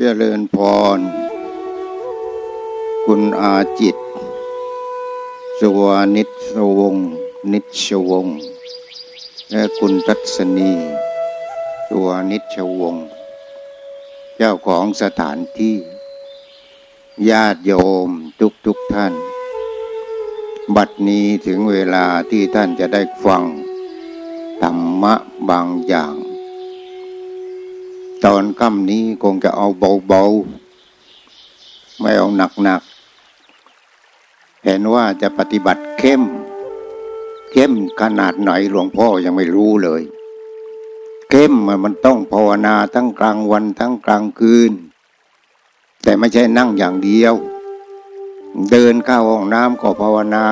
เจริญพร คุณอาจิต สวานิชวง นิชวง และคุณทัศนีสวานิชวง เจ้าของสถานที่ ญาติโยมทุกทุกท่าน บัดนี้ถึงเวลาที่ท่านจะได้ฟัง ธรรมะบางอย่าง ตอนค่ำนี้คงจะเอาเบาๆ ไม่เอาหนักๆ เห็นว่าจะปฏิบัติเข้ม เข้มขนาดไหนหลวงพ่อยังไม่รู้เลย เข้มมันต้องภาวนาทั้งกลางวันทั้งกลางคืน แต่ไม่ใช่นั่งอย่างเดียว เดินเข้าห้องน้ำก็ภาวนา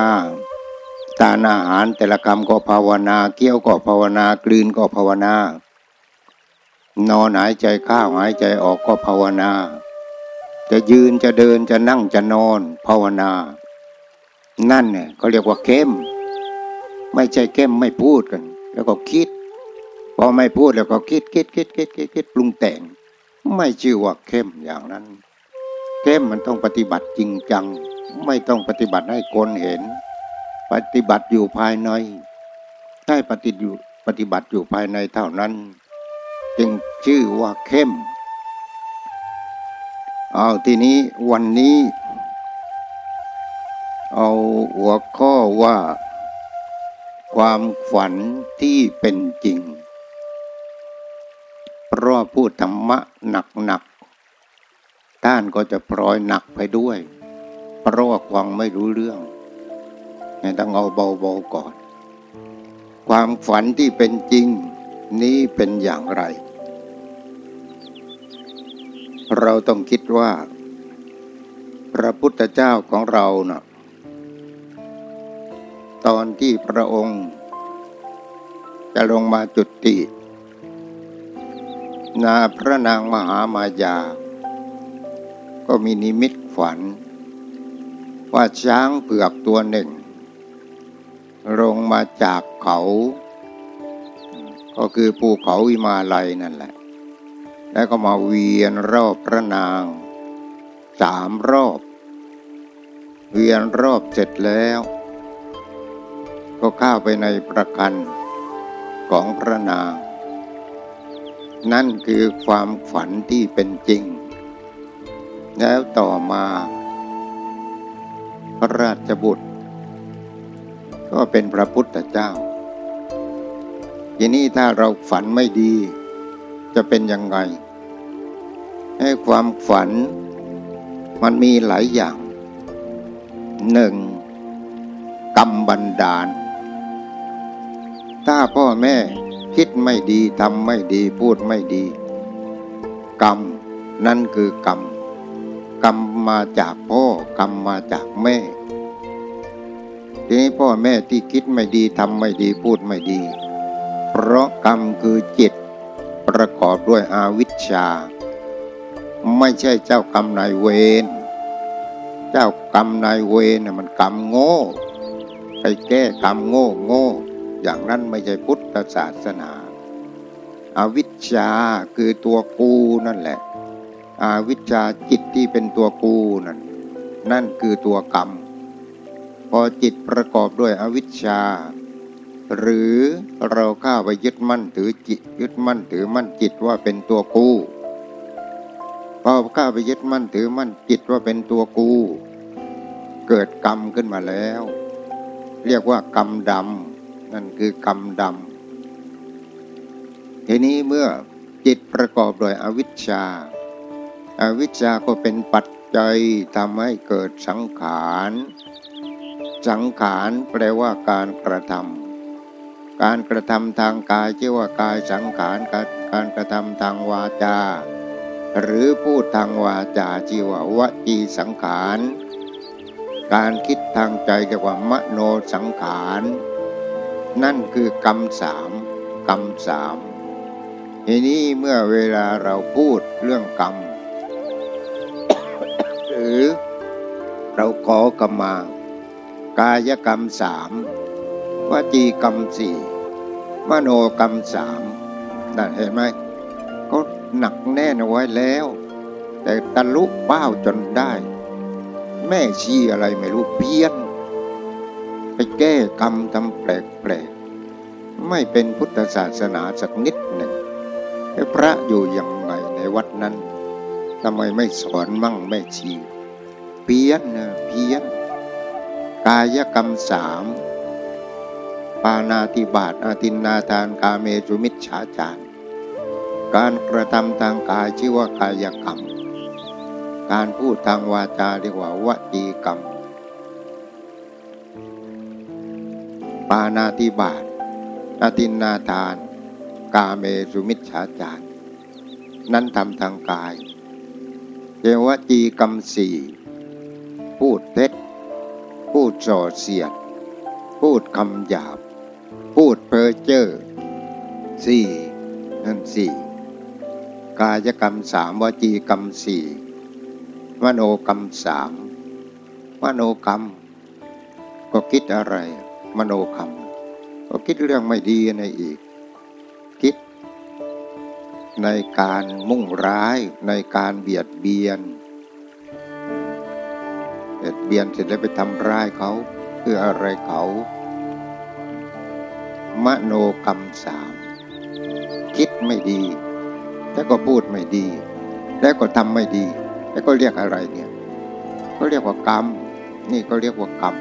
ทานอาหารแต่ละคำก็ภาวนาเกี้ยวก็ภาวนา กลืนก็ภาวนา นอนหายใจเข้าหายใจออกก็ภาวนา จะยืนจะเดินจะนั่งจะนอน ภาวนา นั่นเนี่ยเขาเรียกว่าเข้ม ไม่ใช่เข้มไม่พูดกัน แล้วก็คิด พอไม่พูดแล้วก็คิดคิดคิดคิดคิดคิดปรุงแต่ง ไม่ชื่อว่าเข้มอย่างนั้น เข้มมันต้องปฏิบัติจริงจัง ไม่ต้องปฏิบัติให้คนเห็น ปฏิบัติอยู่ภายในใช่ปฏิอยู่ปฏิบัติอยู่ภายในเท่านั้น จึงชื่อว่าเข้ม เอาทีนี้วันนี้ เอาหัวข้อว่า ความฝันที่เป็นจริง เพราะพูดธรรมะหนักๆท่านก็จะพลอยหนักไปด้วย เพราะว่าความไม่รู้เรื่องต้องเอาเบาๆก่อน ความฝันที่เป็นจริงนี้เป็นอย่างไร เราต้องคิดว่า พระพุทธเจ้าของเรานะ่ะตอนที่พระองค์ จะลงมาจุติ นาพระนางมหามายา ก็มีนิมิตฝัน ว่าช้างเผือกตัวหนึ่ง ลงมาจากเขา ก็คือภูเขาวิมาลัยนั่นแหละ แล้วก็มาเวียนรอบพระนางสามรอบ เวียนรอบเสร็จแล้ว ก็เข้าไปในประกันของพระนาง นั่นคือความฝันที่เป็นจริง แล้วต่อมา พระราชบุตร ก็เป็นพระพุทธเจ้า ทีนี้ถ้าเราฝันไม่ดีจะเป็นยังไง ให้ความฝัน มันมีหลายอย่างหนึ่งกรรมบันดาล ถ้าพ่อแม่คิดไม่ดีทำไม่ดีพูดไม่ดี กรรมนั่นคือกรรมกรรมมาจากพ่อกรรมมาจากแม่ ทีนี้พ่อแม่ที่คิดไม่ดีทำไม่ดีพูดไม่ดี เพราะกรรมคือจิต ประกอบด้วยอาวิชชา ไม่ใช่เจ้ากรรมนายเวร เจ้ากรรมนายเวรน่ะมันกรรมโง่ไปแก้กรรมโง่โง่ อย่างนั้นไม่ใช่พุทธศาสนาอาวิชชาคือตัวกูนั่นแหละอาวิชชาจิตที่เป็นตัวกูนั่นนั่นคือตัวกรรม พอจิตประกอบด้วยอวิชชา หรือเราข้าไปยึดมั่นถือจิตยึดมั่นถือมั่นจิตว่าเป็นตัวกู พอข้าไปยึดมั่นถือมั่นจิตว่าเป็นตัวกู เกิดกรรมขึ้นมาแล้ว เรียกว่ากรรมดำนั่นคือกรรมดำทีนี้เมื่อจิตประกอบโดยอวิชชาอาวิชชาก็เป็นปัจจัยทำให้เกิดสังขาร สังขารแปลว่าการกระทำการกระทำทางกายชื่อว่ากายสังขารการกระทำทางวาจา หรือพูดทางวาจาจีววจีสังขาร การคิดทางใจเรียกว่ามโนสังขาร นั่นคือกรรมสามกรรมสามทีนี้เมื่อเวลาเราพูดเรื่องกรรม หรือเราขอกรรมากายกรรมสามวจีกรรมสี่มโนกรรมสามนั่นเห็นไหมก็ หนักแน่นไว้แล้ว แต่ตะลุเป้าจนได้ แม่ชี้อะไรไม่รู้เพี้ยน ไปแก้กรรมทำแปลกๆ ไม่เป็นพุทธศาสนาสักนิดหนึ่งพระอยู่ยังไงในวัดนั้นทำไมไม่สอนมั่งแม่ชี เพี้ยนนะเพี้ยน กายกรรมสามปานาติบาตอาตินนาทานกาเมจุมิชฉาจาร การกระทำทางกายชื่อว่ากายกรรม การพูดทางวาจาเรียกว่าวจีกรรม ปานาติบาตอาตินนาทาน กาเมสุมิชฉาจารนั้นทำทางกายเรียกว่าจีกรรมสี่พูดเท็จ พูดส่อเสียด พูดคำหยาบ พูดเพ้อเจ้อสี่นั่นสี่ กายกรรมสามวจีกรรมสี่มโนกรรมสามมโนกรรม ก็คิดอะไร มโนกรรม ก็คิดเรื่องไม่ดีในอีก คิด ในการมุ่งร้ายในการเบียดเบียนเบียดเบียนเสร็จแล้วไปทำร้ายเขาเพื่ออะไรเขา มโนกรรมสามคิดไม่ดี แล้วก็พูดไม่ดี แล้วก็ทำไม่ดี แล้วก็เรียกอะไรเนี่ยก็เรียกว่ากรรม นี่ก็เรียกว่ากรรม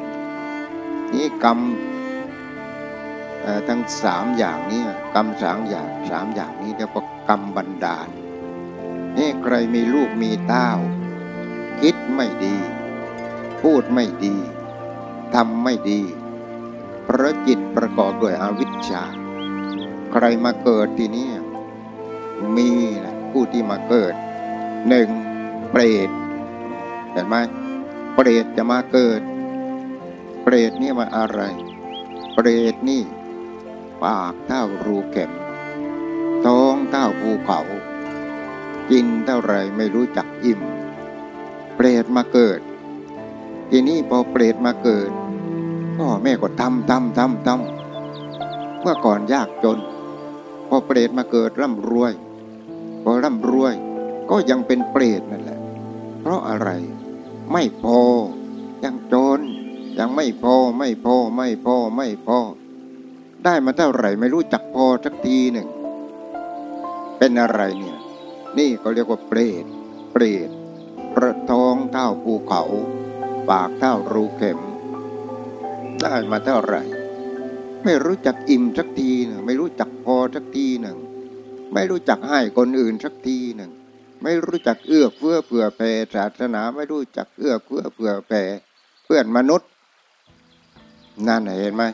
นี่กรรมทั้งสามอย่างนี้กรรมสามอย่างสามอย่างนี้เรียกว่ากรรมบันดาล นี่ใครมีลูกมีเต้า คิดไม่ดี พูดไม่ดีทำไม่ดี เพราะจิตประกอบด้วยอวิชชา ใครมาเกิดที่นี่ มีนะผู้ที่มาเกิดหนึ่งเปรตเห็นไหมเปรตจะมาเกิด เปรตนี่มาอะไร เปรตนี่ ปากเท่ารูเข็มท้องเท่าภูเขา กินเท่าไรไม่รู้จักอิ่ม เปรตมาเกิด ทีนี้พอเปรตมาเกิดพ่อแม่ก็ทำทำทำทำเมื่อก่อนยากจน พอเปรตมาเกิดร่ำรวย พอร่ำรวย ก็ยังเป็นเปรตนั่นแหละ เพราะอะไรไม่พอ ยังจน ยังไม่พอไม่พอไม่พอไม่พอ ได้มาเท่าไหร่ไม่รู้จักพอสักทีหนึ่ง เป็นอะไรเนี่ย นี่ก็เรียกว่าเปรต เปรตประท้องเท่าภูเขา ปากเท่ารูเข็ม ได้มาเท่าไหร่ ไม่รู้จักอิ่มสักทีหนึ่งไม่รู้จักพอสักทีหนึ่ง ไม่รู้จักให้คนอื่นสักทีหนึ่ง ไม่รู้จักเอื้อเฟื้อเผื่อแผ่ศาสนาไม่รู้จักเอื้อเฟื้อเผื่อแผ่เพื่อนมนุษย์นั่นเห็นไหม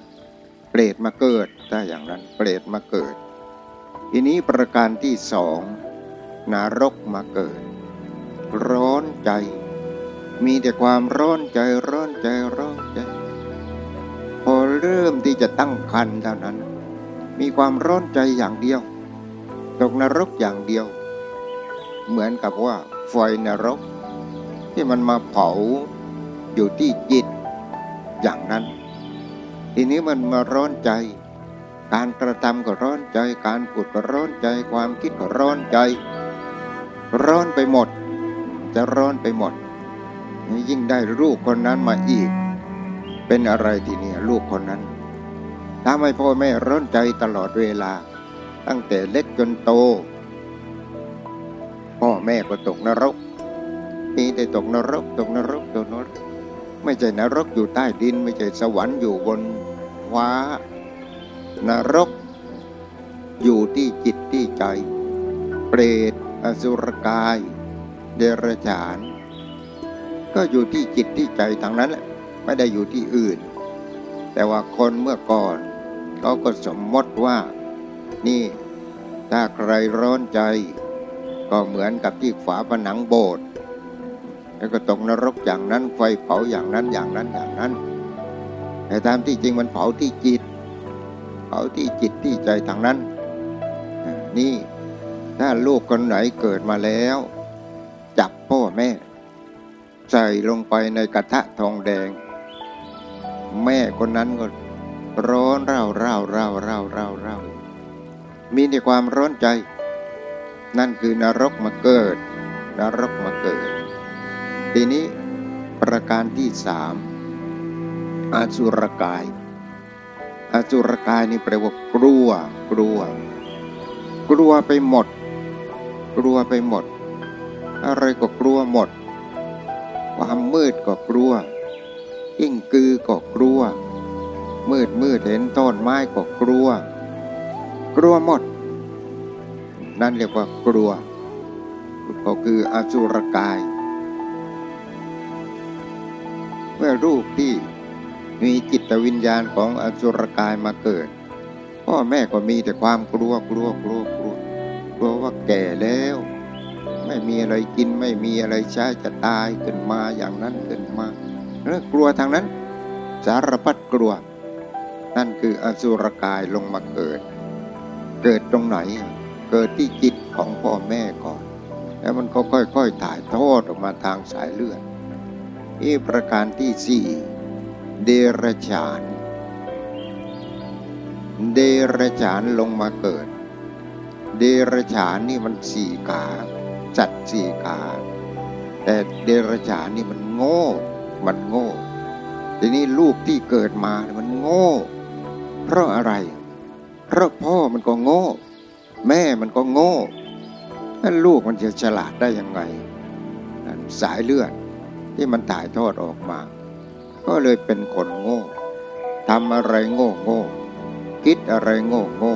เปรตมาเกิดถ้าอย่างนั้นเปรตมาเกิด ทีนี้ประการที่สองนรกมาเกิด ร้อนใจ มีแต่ความร้อนใจร้อนใจร้อนใจ พอเริ่มที่จะตั้งคันเท่านั้น มีความร้อนใจอย่างเดียว ตกนรกอย่างเดียว เหมือนกับว่าไฟนรก ที่มันมาเผาอยู่ที่จิตอย่างนั้น ทีนี้มันมาร้อนใจ การกระทำก็ร้อนใจ การพูดก็ร้อนใจ ความคิดก็ร้อนใจ ร้อนไปหมด จะร้อนไปหมด ยิ่งได้ลูกคนนั้นมาอีก เป็นอะไรทีนี้ลูกคนนั้นถ้าไม่พ่อแม่ร้อนใจตลอดเวลา ตั้งแต่เล็กจนโต พ่อแม่ก็ตกนรกมีแต่ตกนรกตกนรกตกนรก ไม่ใช่นรกอยู่ใต้ดิน ไม่ใช่สวรรค์อยู่บนฟ้านรก อยู่ที่จิตที่ใจ เปรตอสุรกาย เดรัจฉาน ก็อยู่ที่จิตที่ใจทางนั้นแหละไม่ได้อยู่ที่อื่น แต่ว่าคนเมื่อก่อนเขาก็สมมติว่า นี่ถ้าใครร้อนใจ ก็เหมือนกับที่ฝาผนังโบสถ์แล้วก็ตกนรกอย่างนั้นไฟเผาอย่างนั้นอย่างนั้นอย่างนั้น แต่ตามที่จริงมันเผาที่จิต เผาที่จิตที่ใจทางนั้น นี่ถ้าลูกคนไหนเกิดมาแล้ว จับพ่อแม่ ใส่ลงไปในกระทะทองแดง แม่คนนั้นก็ร้อนเร่าเร่าเร่าเร่าเร่าเร่า มีแต่ความร้อนใจ นั่นคือนรกมาเกิด นรกมาเกิด ทีนี้ประการที่สามอาสุรกายอาสุรกายนี่แปลว่ากลัว กลัว กลัวไปหมด กลัวไปหมด อะไรก็กลัวหมด ความมืดก็กลัวกิ้งกือก็กลัว มืดมืดเห็นต้นไม้ก็กลัว กลัวหมด นั่นเรียกว่ากลัว ก็คืออสุรกาย เมื่อรูปที่มีจิตวิญญาณของอสุรกายมาเกิด พ่อแม่ก็มีแต่ความกลัวกลัวกลัวกลัวกลัวว่าแก่แล้ว ไม่มีอะไรกินไม่มีอะไรใช้จะตายขึ้นมาอย่างนั้นขึ้นมาเรื่องกลัวทางนั้น สารพัดกลัว นั่นคืออสุรกายลงมาเกิด เกิดตรงไหน เกิดที่จิตของพ่อแม่ก่อน แล้วมันก็ค่อยๆถ่ายทอดออกมาทางสายเลือดนี่ประการที่สี่เดรฉาน เดรฉานลงมาเกิด เดรฉานนี่มันสี่ขาจัดสี่ขาแต่เดรฉานนี่มันโง่ มันโง่ ทีนี้ลูกที่เกิดมามันโง่ เพราะอะไรเพราะพ่อมันก็โง่ แม่มันก็โง่แล้วลูกมันจะฉลาดได้ยังไงสายเลือดที่มันถ่ายทอดออกมา ก็เลยเป็นคนโง่ทำอะไรโง่โง่คิดอะไรโง่โง่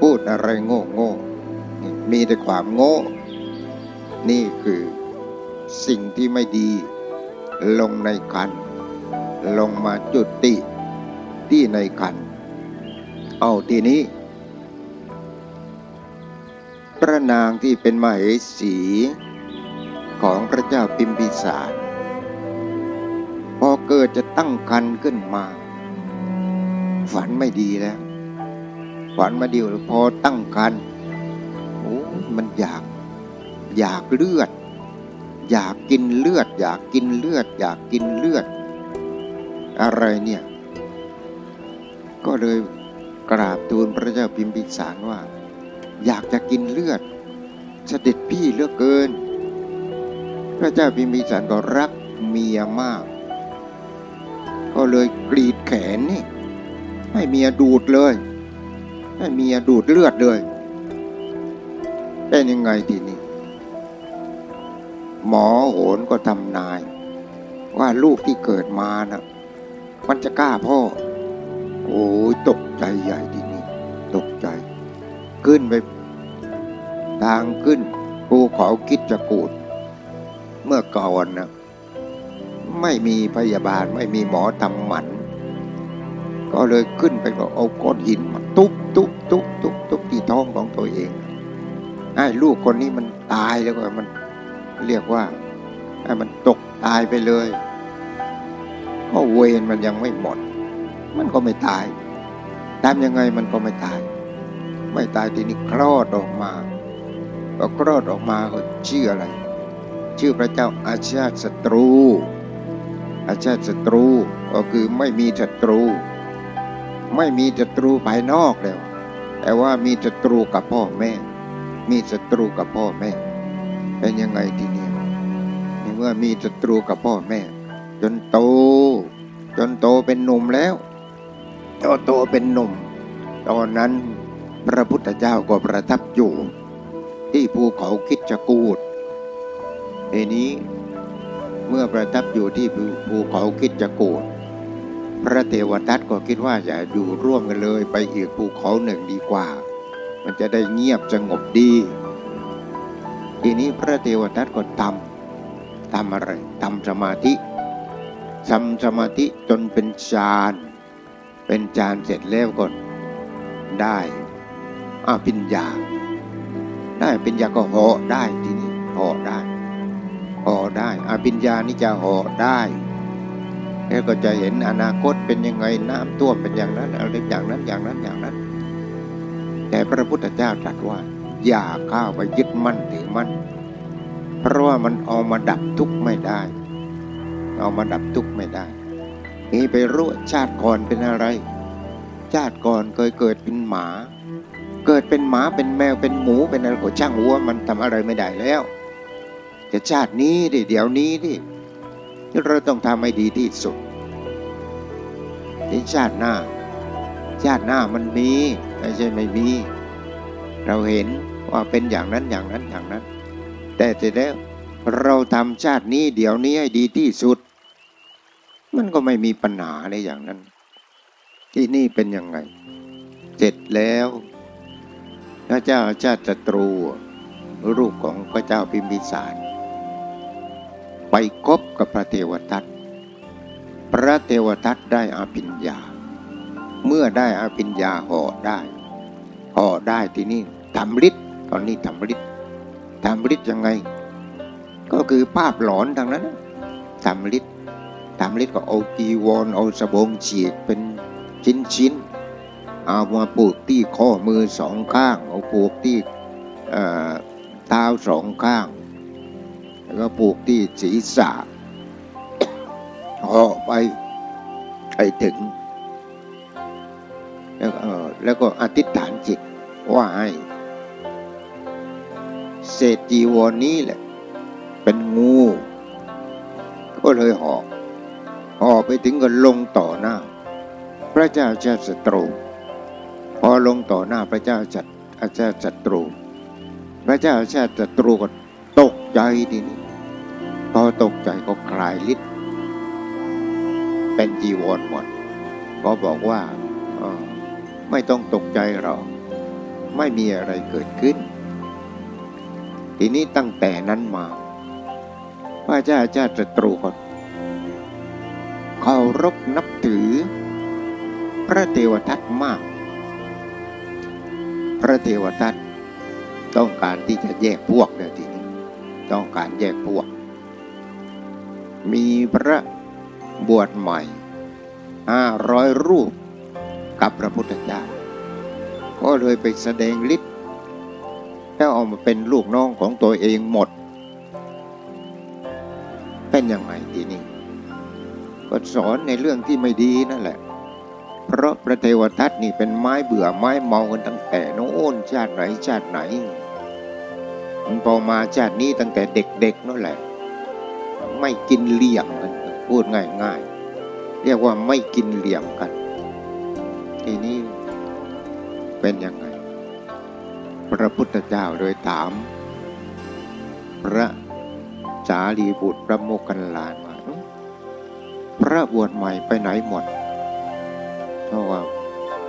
พูดอะไรโง่โง่มีแต่ความโง่ นี่คือสิ่งที่ไม่ดี ลงในคัน ลงมาจุดติที่ในคัน เอาทีนี้ พระนางที่เป็นมเหสีของพระเจ้าพิมพิสารพอเกิดจะตั้งคันขึ้นมา ฝันไม่ดีแล้ว ฝันมาเดียวพอตั้งคันโอ้มันอยากอยากเลือด อยากกินเลือด อยากกินเลือด อยากกินเลือด อะไรเนี่ย ก็เลย กราบทูลพระเจ้าพิมพิสารว่า อยากจะกินเลือด เสด็จพี่เลือกเกิน พระเจ้าพิมพิสารก็รักเมียมาก ก็เลยกรีดแขนนี่ให้เมียดูดเลย ให้เมียดูดเลือดเลยเป็นยังไงทีนี้หมอโหนก็ทำนาย ว่าลูกที่เกิดมานะ่ะมันจะกล้าพ่อ โอ้ยตก ใจใหญ่ทีนี้ตกใจ ขึ้นไป ทางขึ้นภูเขาคิจกูดเมื่อก่อนนะไม่มีพยาบาลไม่มีหมอทำหมัน ก็เลยขึ้นไปก็เอาก้อนหินมาทุบทุบทุบทุบทุบที่ท้องของตัวเองไอ้ลูกคนนี้มันตายแล้วก็มันเรียกว่าไอ้มันตกตายไปเลย ก็เวรมันยังไม่หมด มันก็ไม่ตาย ทำยังไงมันก็ไม่ตาย ไม่ตายทีนี้คลอดออกมาก็คลอดออกมาก็ชื่ออะไร ชื่อพระเจ้าอาชาติศัตรู อาชาติศัตรูก็คือไม่มีศัตรู ไม่มีศัตรูภายนอกแล้ว แต่ว่ามีศัตรูกับพ่อแม่ มีศัตรูกับพ่อแม่ เป็นยังไงทีนี้เมื่อมีศัตรูกับพ่อแม่ จนโต จนโตเป็นหนุ่มแล้ว โตโตเป็นหนุ่ม ตอนนั้นพระพุทธเจ้าก็ประทับอยู่ ที่ภูเขาคิดจกูดทีนี้เมื่อประทับอยู่ที่ภูเขาคิดจะโกดพระเทวทัตก็คิดว่าอย่าอยู่ร่วมกันเลยไปอีกภูเขาหนึ่งดีกว่า มันจะได้เงียบสงบดี ทีนี้พระเทวทัตก็ทำทำอะไรทำสมาธิทำสมาธิจนเป็นฌาน เป็นฌานเสร็จแล้วก็ได้อาปิญญา ได้ปิญญาก็หาะได้ทีนี้หาะได้ห่อได้อาภิญญานี่จะห่อได้แล้วก็จะเห็นอนาคตเป็นยังไงน้ำท่วมเป็นอย่างนั้นอะไรอย่างนั้นอย่างนั้นอย่างนั้น แต่พระพุทธเจ้าตรัสว่า อย่าเข้าไปยึดมั่นถือมั่นเพราะว่ามันเอามาดับทุกข์ไม่ได้ เอามาดับทุกข์ไม่ได้ นี่ไปรู้ชาติก่อนเป็นอะไร ชาติก่อนเคยเกิดเป็นหมา เกิดเป็นหมาเป็นแมวเป็นหมูเป็นอะไรก็ช่างหัวมันทำอะไรไม่ได้แล้วแต่ชาตินี้ดิเดี๋ยวนี้ดิเราต้องทำให้ดีที่สุดในชาติหน้า ชาติหน้ามันมีไม่ใช่ไม่มี เราเห็นว่าเป็นอย่างนั้นอย่างนั้นอย่างนั้น แต่เสร็จแล้วเราทำชาตินี้เดี๋ยวนี้ให้ดีที่สุด มันก็ไม่มีปัญหาในอย่างนั้น ที่นี่เป็นยังไง เสร็จแล้ว พระเจ้าชาติศัตรู รูปของพระเจ้าพิมพิสาร ไปคบกับพระเทวทัตพระเทวทัตได้อาปิญญา เมื่อได้อาปิญญาห่อได้ห่อได้ที่นี้ทำฤทธิ์ตอนนี้ทำฤทธิ์ทำฤทธิ์ยังไง ก็คือภาพหลอนทางนั้นทำฤทธิ ทำฤทธิ์ก็เอากีวรเอาสบงฉีกเป็นชิ้นชิ้นเอามาปลูกที่ข้อมือสองข้าง เอาปลูกที่เท้าสองข้าง แล้วก็ปลูกที่ศีรษะห่อไปไปถึง แล้วแล้วก็อธิษฐานจิตว่าให้เศษจีวรนี้แหละ เป็นงู ก็เลยห่อห่ ออกไปถึงก็ลงต่อหน้า พระเจ้าชาติศัตรู พอลงต่อหน้าพระเจ้าจัดอาชาติศัตรู พระเจ้าชาติศัตรูก็ตกใจทีนี้พอตกใจก็คลายฤทธิ์เป็นจีวรหมดก็บอกว่าไม่ต้องตกใจหรอกไม่มีอะไรเกิดขึ้น ทีนี้ตั้งแต่นั้นมา พระเจ้าชาติศัตรูก็ เคารพนับถือ พระเทวทัตมาก พระเทวทัตต้องการที่จะแยกพวกเนี่ยทีนี้ต้องการแยกพวก มีพระบวชใหม่ห้าร้อยรูปกับพระพุทธเจ้าก็เลยไปแสดงฤทธิ์แล้วออกมาเป็นลูกน้องของตัวเองหมด เป็นยังไงทีนี้ ก็สอนในเรื่องที่ไม่ดีนั่นแหละ เพราะพระเทวทัตนี่เป็นไม้เบื่อไม้เมากันตั้งแต่น้อนชาติไหนชาติไหนมันพอมาชาตินี้ตั้งแต่เด็กๆนั่นแหละ ไม่กินเหลี่ยมกันพูดง่ายๆ เรียกว่าไม่กินเหลี่ยมกัน ทีนี้เป็นยังไง พระพุทธเจ้าโดยถาม พระสารีบุตรพระโมคคัลลาน พระบวชใหม่ไปไหนหมดเพราะว่า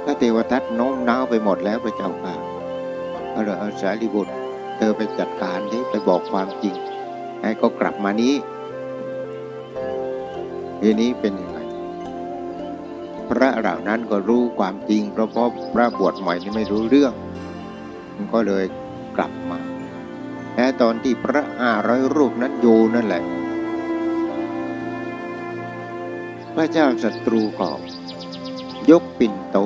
พระเทวทัตโน้มน้าวไปหมดแล้วพระเจ้าค่ะเอาเลยเอาสารีบุตร เธอไปจัดการดิไปบอกความจริง ให้ก็กลับมานี้ทีนี้เป็นยังไง พระเหล่านั้นก็รู้ความจริงเพราะพระบวชใหม่นี่ไม่รู้เรื่อง มันก็เลยกลับมาแต่ตอนที่พระห้าร้อยรูปนั้นอยู่นั่นแหละ พระเจ้าศัตรูก็ยกปิ่นโต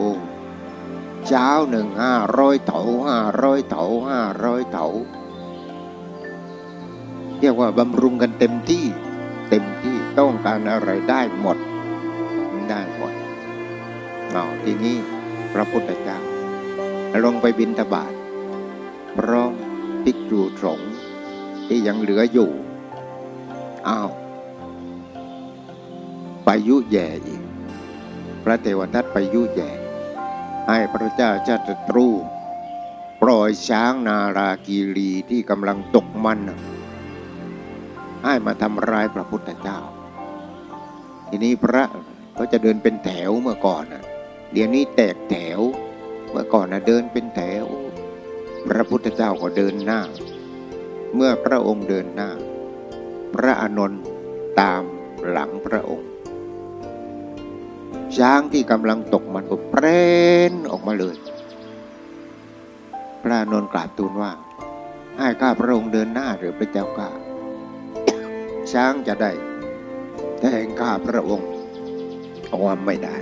เช้าหนึ่งห้าร้อยเถาห้าร้อยเถาห้าร้อยเถาเรียกว่าบำรุงกันเต็มที่เต็มที่ต้องการอะไรได้หมดได้หมดเอาทีนี้พระพุทธเจ้าลงไปบินทบาทพร้อมภิกษุสงฆ์ที่ยังเหลืออยู่อ้าว ไปยุแย่อีก พระเทวทัตไปยุแย่ ให้พระเจ้าชาติตรูปล่อยช้างนารากีรีที่กำลังตกมัน ให้มาทำร้ายพระพุทธเจ้า ทีนี้พระก็จะเดินเป็นแถวเมื่อก่อนนะเดี๋ยวนี้แตกแถว เมื่อก่อนนะเดินเป็นแถว พระพุทธเจ้าก็เดินหน้า เมื่อพระองค์เดินหน้า พระอานนท์ตามหลังพระองค์ ช้างที่กำลังตกมันก็เปรนออกมาเลย พระานนท์กราบทูลว่า ให้ข้าพระองค์เดินหน้าหรือพระเจ้าข้าช้างจะได้แทงข้าพระองค์เอาว่าไม่ได้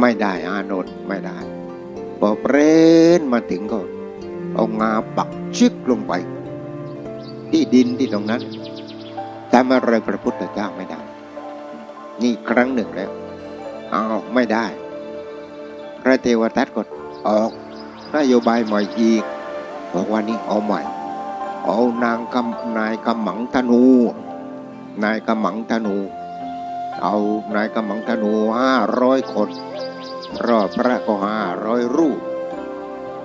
ไม่ได้อานนท์ไม่ได้พอเปรนมาถึงก็เอางาปักชึกลงไป ที่ดินที่ตรงนั้นทำอะไรพระพุทธเจ้าไม่ได้ นี่ครั้งหนึ่งแล้ว เอาไม่ได้ พระเทวทัตก็ออกนโยบายใหม่อีกบอกว่านี่เอาใหม่ เอานางกำนายกำหมังธนู นายกำหมังธนู เอานายกำหมังธนูห้าร้อยคนรอบพระก็ห้าร้อยรูป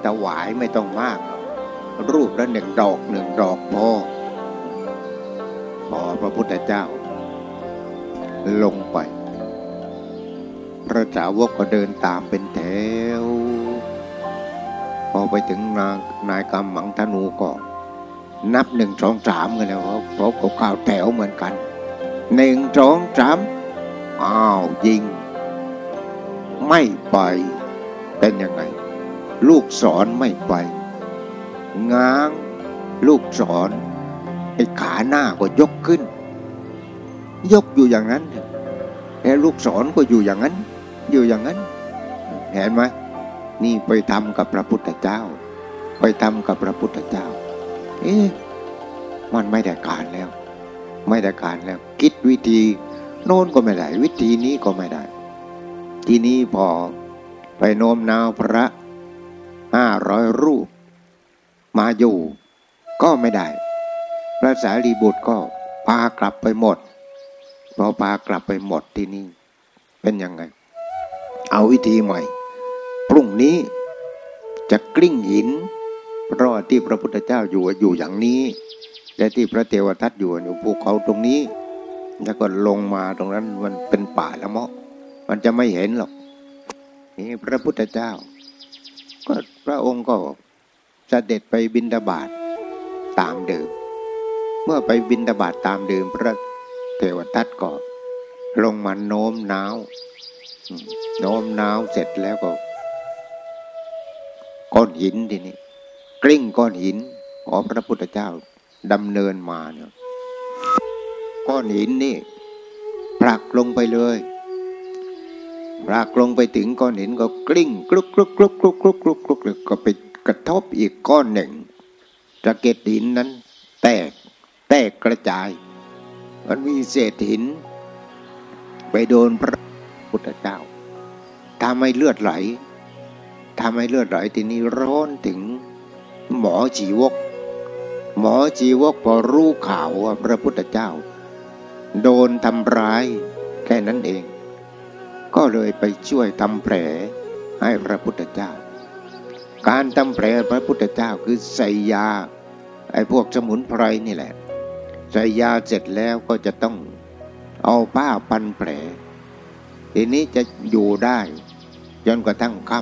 ถวายไม่ต้องมาก รูปละหนึ่งดอกหนึ่งดอกพอพอพระพุทธเจ้า ลงไป พระสาวกก็เดินตามเป็นแถว พอไปถึงนางนายกำหมังธนูก่อนนับหนึ่งสองสามกันแล้วเพราะเขาข่าวแถวเหมือนกันหนึ่งสองสามอ้าวยิง ไม่ไปเป็นยังไง ลูกศรไม่ไป ง้าง ลูกศรไอ้ขาหน้าก็ยกขึ้น ยกอยู่อย่างนั้นแต่ลูกศรก็อยู่อย่างนั้น อยู่อย่างนั้น เห็นไหมนี่ไปทำกับพระพุทธเจ้า ไปทำกับพระพุทธเจ้า เอ๊ะมันไม่ได้การแล้ว ไม่ได้การแล้ว คิดวิธีโน้นก็ไม่ได้ วิธีนี้ก็ไม่ได้ ทีนี้พอไปโน้มน้าวพระห้าร้อยรูป มาอยู่ก็ไม่ได้ พระสารีบุตรก็พากลับไปหมดพอพากลับไปหมดที่นี่ เป็นยังไง เอาวิธีใหม่ พรุ่งนี้จะกลิ้งหิน เพราะที่พระพุทธเจ้าอยู่อยู่อย่างนี้ และที่พระเทวทัตอยู่อยู่ภูเขาตรงนี้ แล้วก็ลงมาตรงนั้นมันเป็นป่าละเมาะ มันจะไม่เห็นหรอก นี่พระพุทธเจ้า ก็พระองค์ก็เสด็จไปบินดาบาตตามเดิม เมื่อไปบินดาบาตตามเดิมพระเทวทัตก็ลงมาโน้มน้าว โน้มน้าวเสร็จแล้วก็ ก้อนหินทีนี้กลิ้งก้อนหินของพระพุทธเจ้าดำเนินมาเนี่ยก้อนหินนี่ผลักลงไปเลยผลักลงไปถึงก้อนหินก็กลิ้งกลุกกลุกกลุกกลุกกลุกกลุกกลุกเลยก็ไปกระทบอีกก้อนหนึ่งสะเก็ดหินนั้น แตกแตกกระจาย มันมีเศษหิน ไปโดนพระ พุทธเจ้าทำให้เลือดไหลทำให้เลือดไหลทีนี้ร้อนถึงหมอจีวก หมอจีวกพอรู้ข่าวว่าพระพุทธเจ้า โดนทำร้ายแค่นั้นเอง ก็เลยไปช่วยทำแผลให้พระพุทธเจ้า การทำแผลพระพุทธเจ้าคือใส่ยาไอ้พวกสมุนไพรนี่แหละใส่ยาเสร็จแล้วก็จะต้องเอาผ้าพันแผล ทีนี้จะอยู่ได้จนกระทั่งค่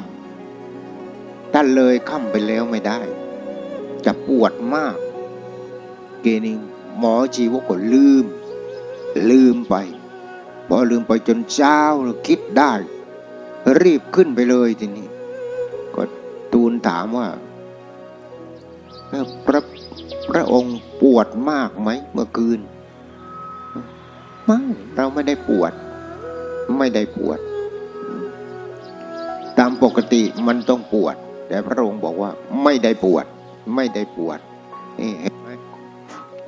ำถ้าเลยค่ำไปแล้วไม่ได้ จะปวดมาก เกนิงหมอชีวกก็ลืม ลืมไปพอลืมไปจนเช้าคิดได้ รีบขึ้นไปเลยทีนี้ ก็ทูลถามว่าพระพระองค์ปวดมากไหมเมื่อคืนไม่เราไม่ได้ปวด ไม่ได้ปวด ตามปกติมันต้องปวด แต่พระองค์บอกว่าไม่ได้ปวด ไม่ได้ปวดนี่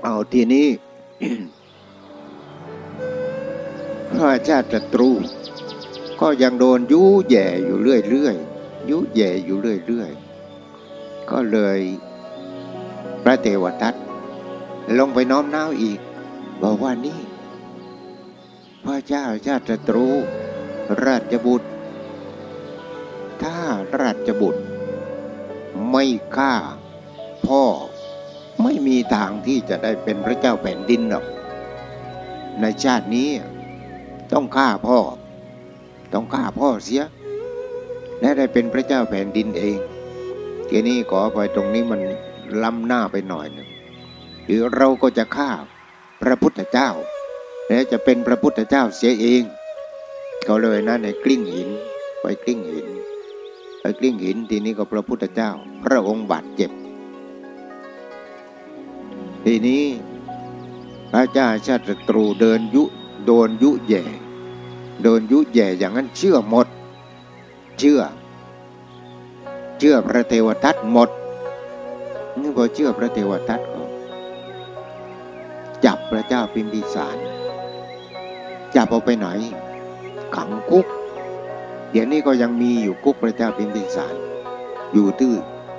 เอาทีนี้พระชาติศัตรูก็ยังโดนยุแย่อยู่เรื่อยๆยุแย่อยู่เรื่อยๆก็เลยพระเทวทัตลงไปน้อมน้าวอีก บอกว่านี่ พระเจ้าชาติศัตรู ราชบุตร ถ้าราชบุตร ไม่ฆ่าพ่อไม่มีทางที่จะได้เป็นพระเจ้าแผ่นดินหรอก ในชาตินี้ต้องฆ่าพ่อ ต้องฆ่าพ่อเสีย และได้เป็นพระเจ้าแผ่นดินเองทีนี้ขอไปตรงนี้มันล้ำหน้าไปหน่อยหนึ่งหรือเราก็จะฆ่าพระพุทธเจ้า และจะเป็นพระพุทธเจ้าเสียเอง เขาเลยนะในกลิ้งหิน ไปกลิ้งหิน ไปกลิ้งหินทีนี้ก็พระพุทธเจ้า พระองค์บาดเจ็บ ทีนี้พระเจ้าชาติตรูเดินยุโดนยุแย่โดนยุแย่อย่างนั้นเชื่อหมด เชื่อ เชื่อพระเทวทัตหมดนี่พอเชื่อพระเทวทัตก็จับพระเจ้าพิมพิสาร จับเอาไปไหน ขังคุก เดี๋ยวนี้ก็ยังมีอยู่คุกพระเจ้าพิมพิสาร อยู่ที่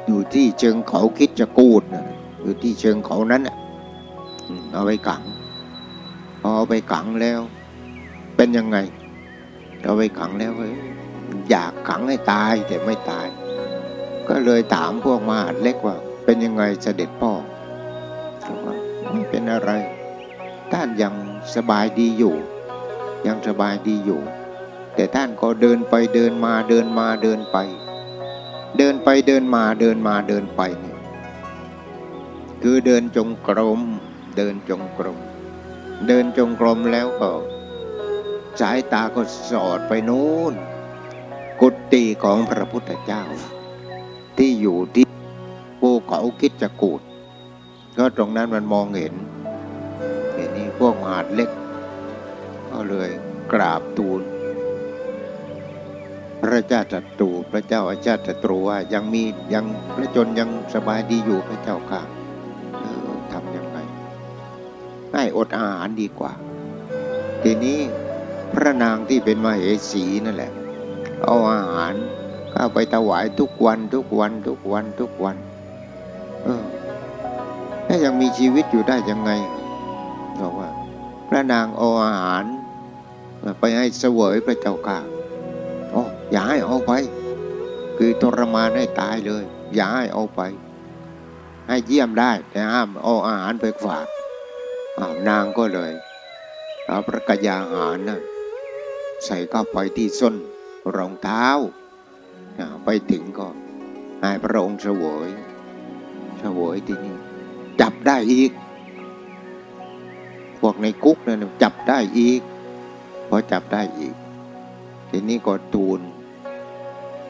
อยู่ที่เชิงเขาคิดจะกูดนะอยู่ที่เชิงเขานั้นเอาไปขังพอเอาไปขังแล้ว เป็นยังไง เอาไปขังแล้วเฮ้ยอยากขังให้ตายแต่ไม่ตาย ก็เลยถามพวกมาเล็กว่า เป็นยังไงเสด็จพ่อว่าไม่เป็นอะไรท่านยังสบายดีอยู่ ยังสบายดีอยู่ แต่ท่านก็เดินไปเดินมาเดินมาเดินไป เดินไปเดินมาเดินมาเดินไปเนี่ยคือเดินจงกรม เดินจงกรม เดินจงกรมแล้วก็ สายตาก็สอดไปนู้น กุฏิของพระพุทธเจ้า ที่อยู่ที่ภูเขาคิดจะกูดก็ตรงนั้นมันมองเห็นทีนี้พวกมหาดเล็ก ก็เลย กราบทูลพระเจ้าจัตรูพระเจ้าอาชาติจัตรูว่ายังมียังพระจนยังสบายดีอยู่พระเจ้าค่ะทำยังไงให้อดอาหารดีกว่า ทีนี้พระนางที่เป็นมเหสีนั่นแหละ เอาอาหารข้าไปถวายทุกวันทุกวันทุกวันทุกวันเออถ้ายังมีชีวิตอยู่ได้ยังไงบอกว่า พระนางเอาอาหาร ไปให้เสวยพระเจ้าค่ะโอ้อย่าให้เอาไป คือทรมานให้ตายเลย อย่าให้เอาไป ให้เยี่ยมได้ แต่ห้ามเอาอาหารไปฝากนางก็เลยเอาพระกยาหารนะใส่เข้าไปที่ส้นรองเท้า ไปถึงก็ให้พระองค์เสวยเสวยที่นี่จับได้อีก พวกในกุ๊กนั่นจับได้อีก พอจับได้อีก ทีนี้ก็ทูล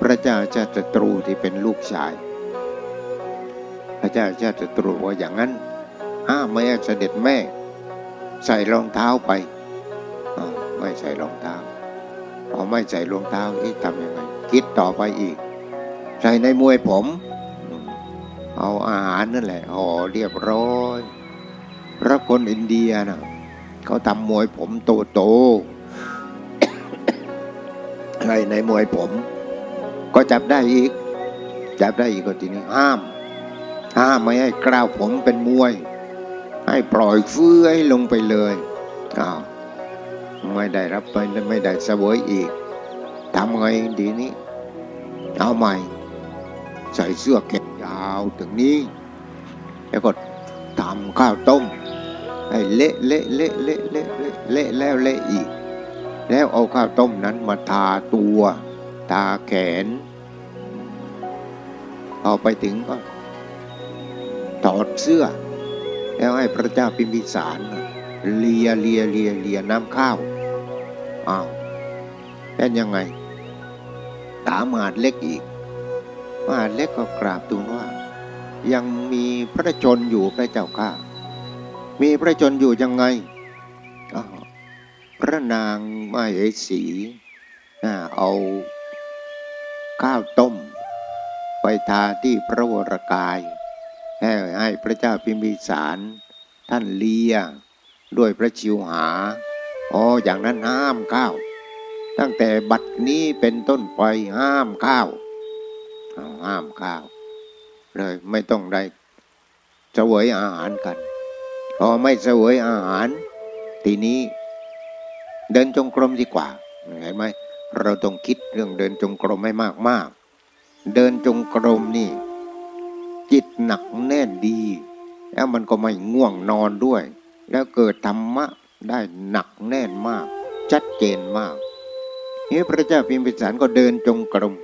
พระเจ้าชาติตรูที่เป็นลูกชาย พระเจ้าชาติตรูว่าอย่างนั้นห้ามไม่ให้เสด็จแม่ ใส่รองเท้าไปไม่ใส่รองเท้าพอไม่ใส่รองเท้าเอ๊ะทำยังไง คิดต่อไปอีก ใส่ในมวยผม เอาอาหารนั่นแหละห่อเรียบร้อยพระคนอินเดียนะเขาทำมวยผมโตโต ใส่ในมวยผม ก็จับได้อีก จับได้อีกก็ทีนี้ห้าม ห้ามไม่ให้กล้าวผมเป็นมวย ให้ปล่อยเฟื้อยลงไปเลยอ้าวไม่ได้รับไปไม่ได้เสวยอีกทำไงดีนี้ เอาใหม่ ใส่เสื้อแขนยาวถึงนี้ แล้วก็ทำข้าวต้มให้เละเละเละเละเละเละแล้วเละอีก แล้วเอาข้าวต้มนั้นมาทาตัว ทาแขน พอไปถึงก็ถอดเสื้อ แล้วให้พระเจ้าพิมพิสารเลียเลียเลียเลียน้ำข้าวอ้าวเป็นยังไงถามมาดเล็กอีกมาดเล็กก็กราบทูลว่า ยังมีพระชนอยู่พระเจ้าข้ามีพระชนอยู่ยังไง พระนางมาเหสีเอาข้าวต้ม ไปทาที่พระวรกาย ให้พระเจ้าพิมพิสารท่านเลียด้วยพระชิวหา อ๋อ อย่างนั้นห้ามข้าว ตั้งแต่บัดนี้เป็นต้นไปห้ามข้าวห้ามข้าว เลยไม่ต้องได้เสวยอาหารกัน พอไม่เสวยอาหาร ทีนี้ เดินจงกรมดีกว่า เห็นไหมเราต้องคิดเรื่องเดินจงกรมให้มากมากเดินจงกรมนี่ จิตหนักแน่นดี แล้วมันก็ไม่ง่วงนอนด้วย แล้วเกิดธรรมะได้หนักแน่นมาก ชัดเจนมากนี่พระเจ้าพิมพิสารก็เดินจงกรม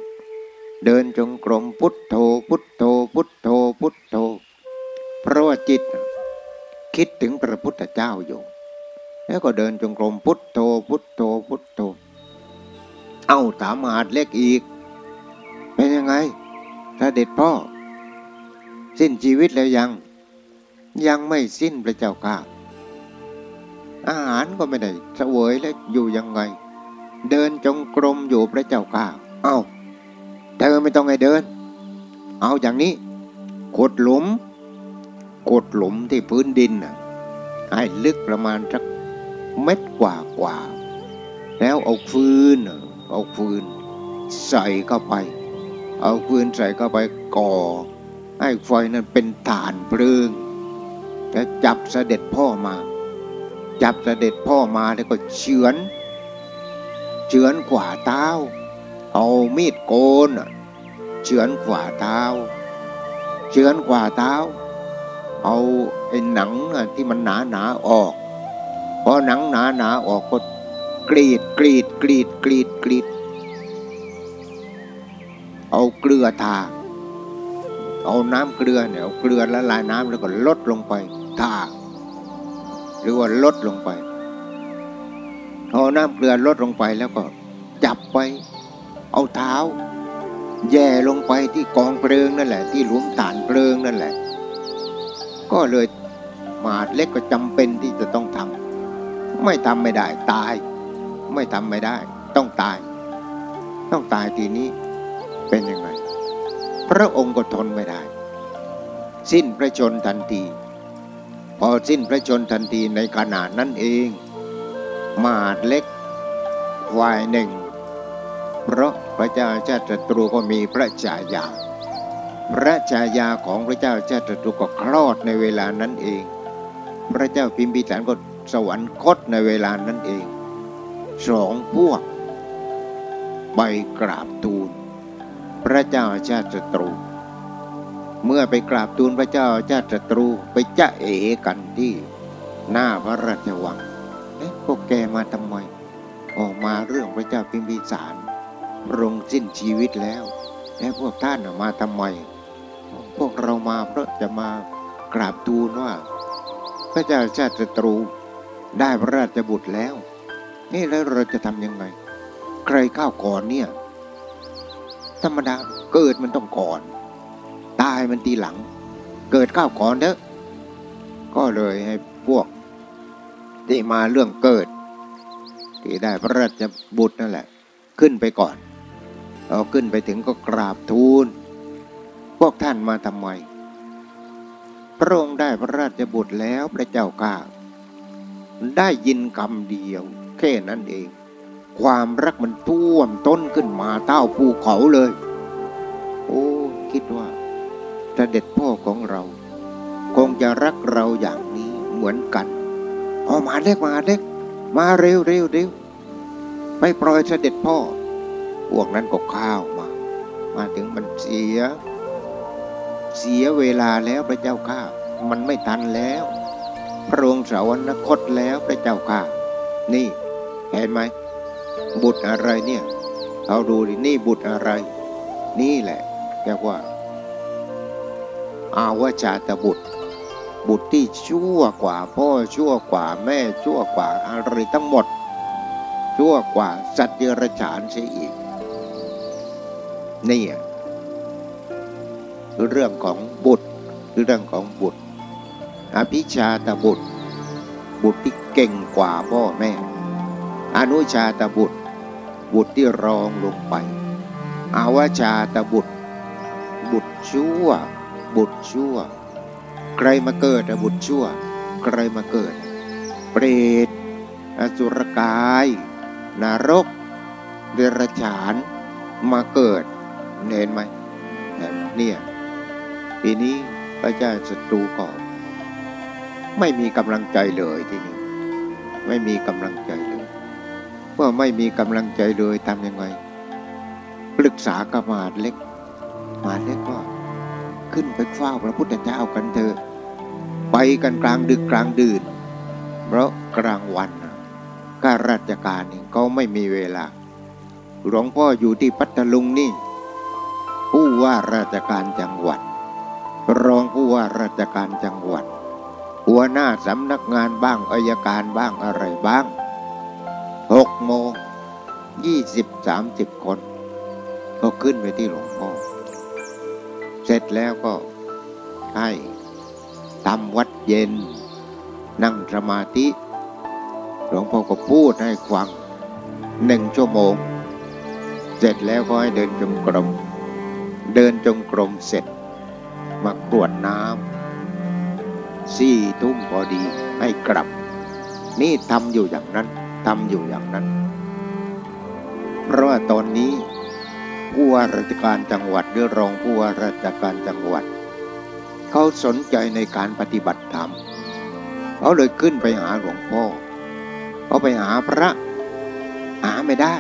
เดินจงกรมพุทโธ พุทโธ พุทโธ พุทโธ เพราะว่าจิต คิดถึงพระพุทธเจ้าอยู่ แล้วก็เดินจงกรมพุทโธพุทโธพุทโธ เอ้าถามหาดเล็กอีก เป็นยังไงถ้าเด็ดพ่อ สิ้นชีวิตแล้วยัง ยังไม่สิ้นพระเจ้าค่ะ อาหารก็ไม่ได้เสวยแล้วอยู่ยังไง เดินจงกรมอยู่พระเจ้าข้าเอ้าเธอไม่ต้องให้เดิน เอาอย่างนี้ขุดหลุมขุดหลุมที่พื้นดินน่ะให้ลึกประมาณสัก เม็ดกว่ากว่า แล้วเอาฟืนเอาฟืนใส่เข้าไป เอาฟืนใส่เข้าไปก่อ ให้ไฟนั้นเป็นฐานเพลิงแล้วจับเสด็จพ่อมา จับเสด็จพ่อมาแล้วก็เฉือนเฉือนขวาเท้า เอามีดโกนเฉือนขวาเท้าเฉือนขวาเท้า เอาไอ้หนังที่มันหนาหนาออก พอหนังหนาหนาออกก็กรีดกรีดกรีดกรีดกรีด เอาเกลือทา เอาน้ำเกลือเนี่ยเอาเกลือละลายน้ำแล้วก็ลดลงไปทาหรือว่าลดลงไปพอน้ำเกลือลดลงไปแล้วก็จับไป เอาเท้า แย่ลงไปที่กองเพลิงนั่นแหละ ที่หลุมฐานเพลิงนั่นแหละ ก็เลยมาดเล็กก็จำเป็นที่จะต้องทำ ไม่ทำไม่ได้ ตาย ไม่ทำไม่ได้ ต้องตาย ต้องตายทีนี้เป็นยังไง พระองค์ก็ทนไม่ได้ สิ้นพระชนทันที พอสิ้นพระชนทันทีในขณะนั้นเองมาดเล็กวายหนึ่ง เพราะพระเจ้าชาติศัตรูก็มีพระชายา พระชายาของพระเจ้าชาติศัตรูก็คลอดในเวลานั้นเอง พระเจ้าพิมพิสารก็ สวรรคตในเวลานั้นเองสองพวกใบกราบทูล พระเจ้าชาติศัตรู เมื่อไปกราบทูลพระเจ้าชาติศัตรูไปจะเอกันที่หน้าพระราชวังเอ๊ะพวกแกมาทำไมออกมาเรื่องพระเจ้าพิมพิสารพระองค์สิ้นชีวิตแล้วแล้วพวกท่านมาทำไม พวกเรามาเพราะจะมากราบทูลว่า พระเจ้าชาติศัตรู ได้พระราชบุตรแล้วนี่แล้วเราจะทำยังไง ใครข้าวก่อนเนี่ย ธรรมดาเกิดมันต้องก่อน ตายมันทีหลัง เกิดข้าวก่อนเด้อก็เลยให้พวก ที่มาเรื่องเกิด ที่ได้พระราชบุตรนั่นแหละ ขึ้นไปก่อนเอาขึ้นไปถึงก็กราบทูล พวกท่านมาทำไมพระองค์ได้พระราชบุตรแล้วพระเจ้าข้า ได้ยินคำเดียว แค่นั้นเอง ความรักมันท่วมต้นขึ้นมาเต้าภูเขาเลย โอ้คิดว่าเสด็จพ่อของเรา คงจะรักเราอย่างนี้เหมือนกันออมาเล็กมาเล็กมาเร็วเร็วเร็วไม่ปล่อยเสด็จพ่อ พวกนั้นก็ข้าวมา มาถึงมันเสีย เสียเวลาแล้วพระเจ้าข้า มันไม่ทันแล้ว พระองค์สวรรคตแล้วพระเจ้าข้านี่ เห็นไหม บุตรอะไรเนี่ยเอาดูดินี่บุตรอะไร นี่แหละเรียกว่า อาวจาตบุตร บุตรที่ชั่วกว่าพ่อชั่วกว่าแม่ชั่วกว่าอะไรทั้งหมด ชั่วกว่าสัตว์เดรัจฉานเสียอีก นี่เรื่องของบุตรเรื่องของบุตร อภิชาตบุตร บุตรที่เก่งกว่าพ่อแม่ อนุชาตบุตร บุตรที่รองลงไป อาวชาตบุตร บุตรชั่ว บุตรชั่ว ใครมาเกิดบุตรชั่ว ใครมาเกิด เปรต อสุรกาย นรก เดรัจฉาน มาเกิด เห็นไหมเนี่ยปีนี้พระเจ้าศัตรูก็ ไม่มีกำลังใจเลยทีนี้ไม่มีกำลังใจเลย เมื่อไม่มีกำลังใจเลยทำยังไงปรึกษากับมาดเล็ก มาดเล็กว่าขึ้นไปเฝ้าพระพุทธเจ้ากันเถอะไปกันกลางดึกกลางดื่น เพราะกลางวันข้าราชการเองก็ไม่มีเวลาหลวงพ่ออยู่ที่พัทลุงนี่ ผู้ว่าราชการจังหวัด รองผู้ว่าราชการจังหวัด หัวหน้าสำนักงานบ้างอายการบ้างอะไรบ้างหกโมงยี่สิบสามสิบคน ก็ขึ้นไปที่หลวงพ่อ เสร็จแล้วก็ให้ทำวัดเย็น นั่งสมาธิ หลวงพ่อก็พูดให้ฟังหนึ่งชั่วโมง เสร็จแล้วก็ให้เดินจงกรม เดินจงกรมเสร็จมากรวดน้ำ สี่ทุ่มพอดีให้กลับ นี่ทำอยู่อย่างนั้นทำอยู่อย่างนั้น เพราะว่าตอนนี้ผู้ว่าราชการจังหวัดหรือรองผู้ว่าราชการจังหวัด เขาสนใจในการปฏิบัติธรรมเขาเลยขึ้นไปหาหลวงพ่อเขาไปหาพระ หาไม่ได้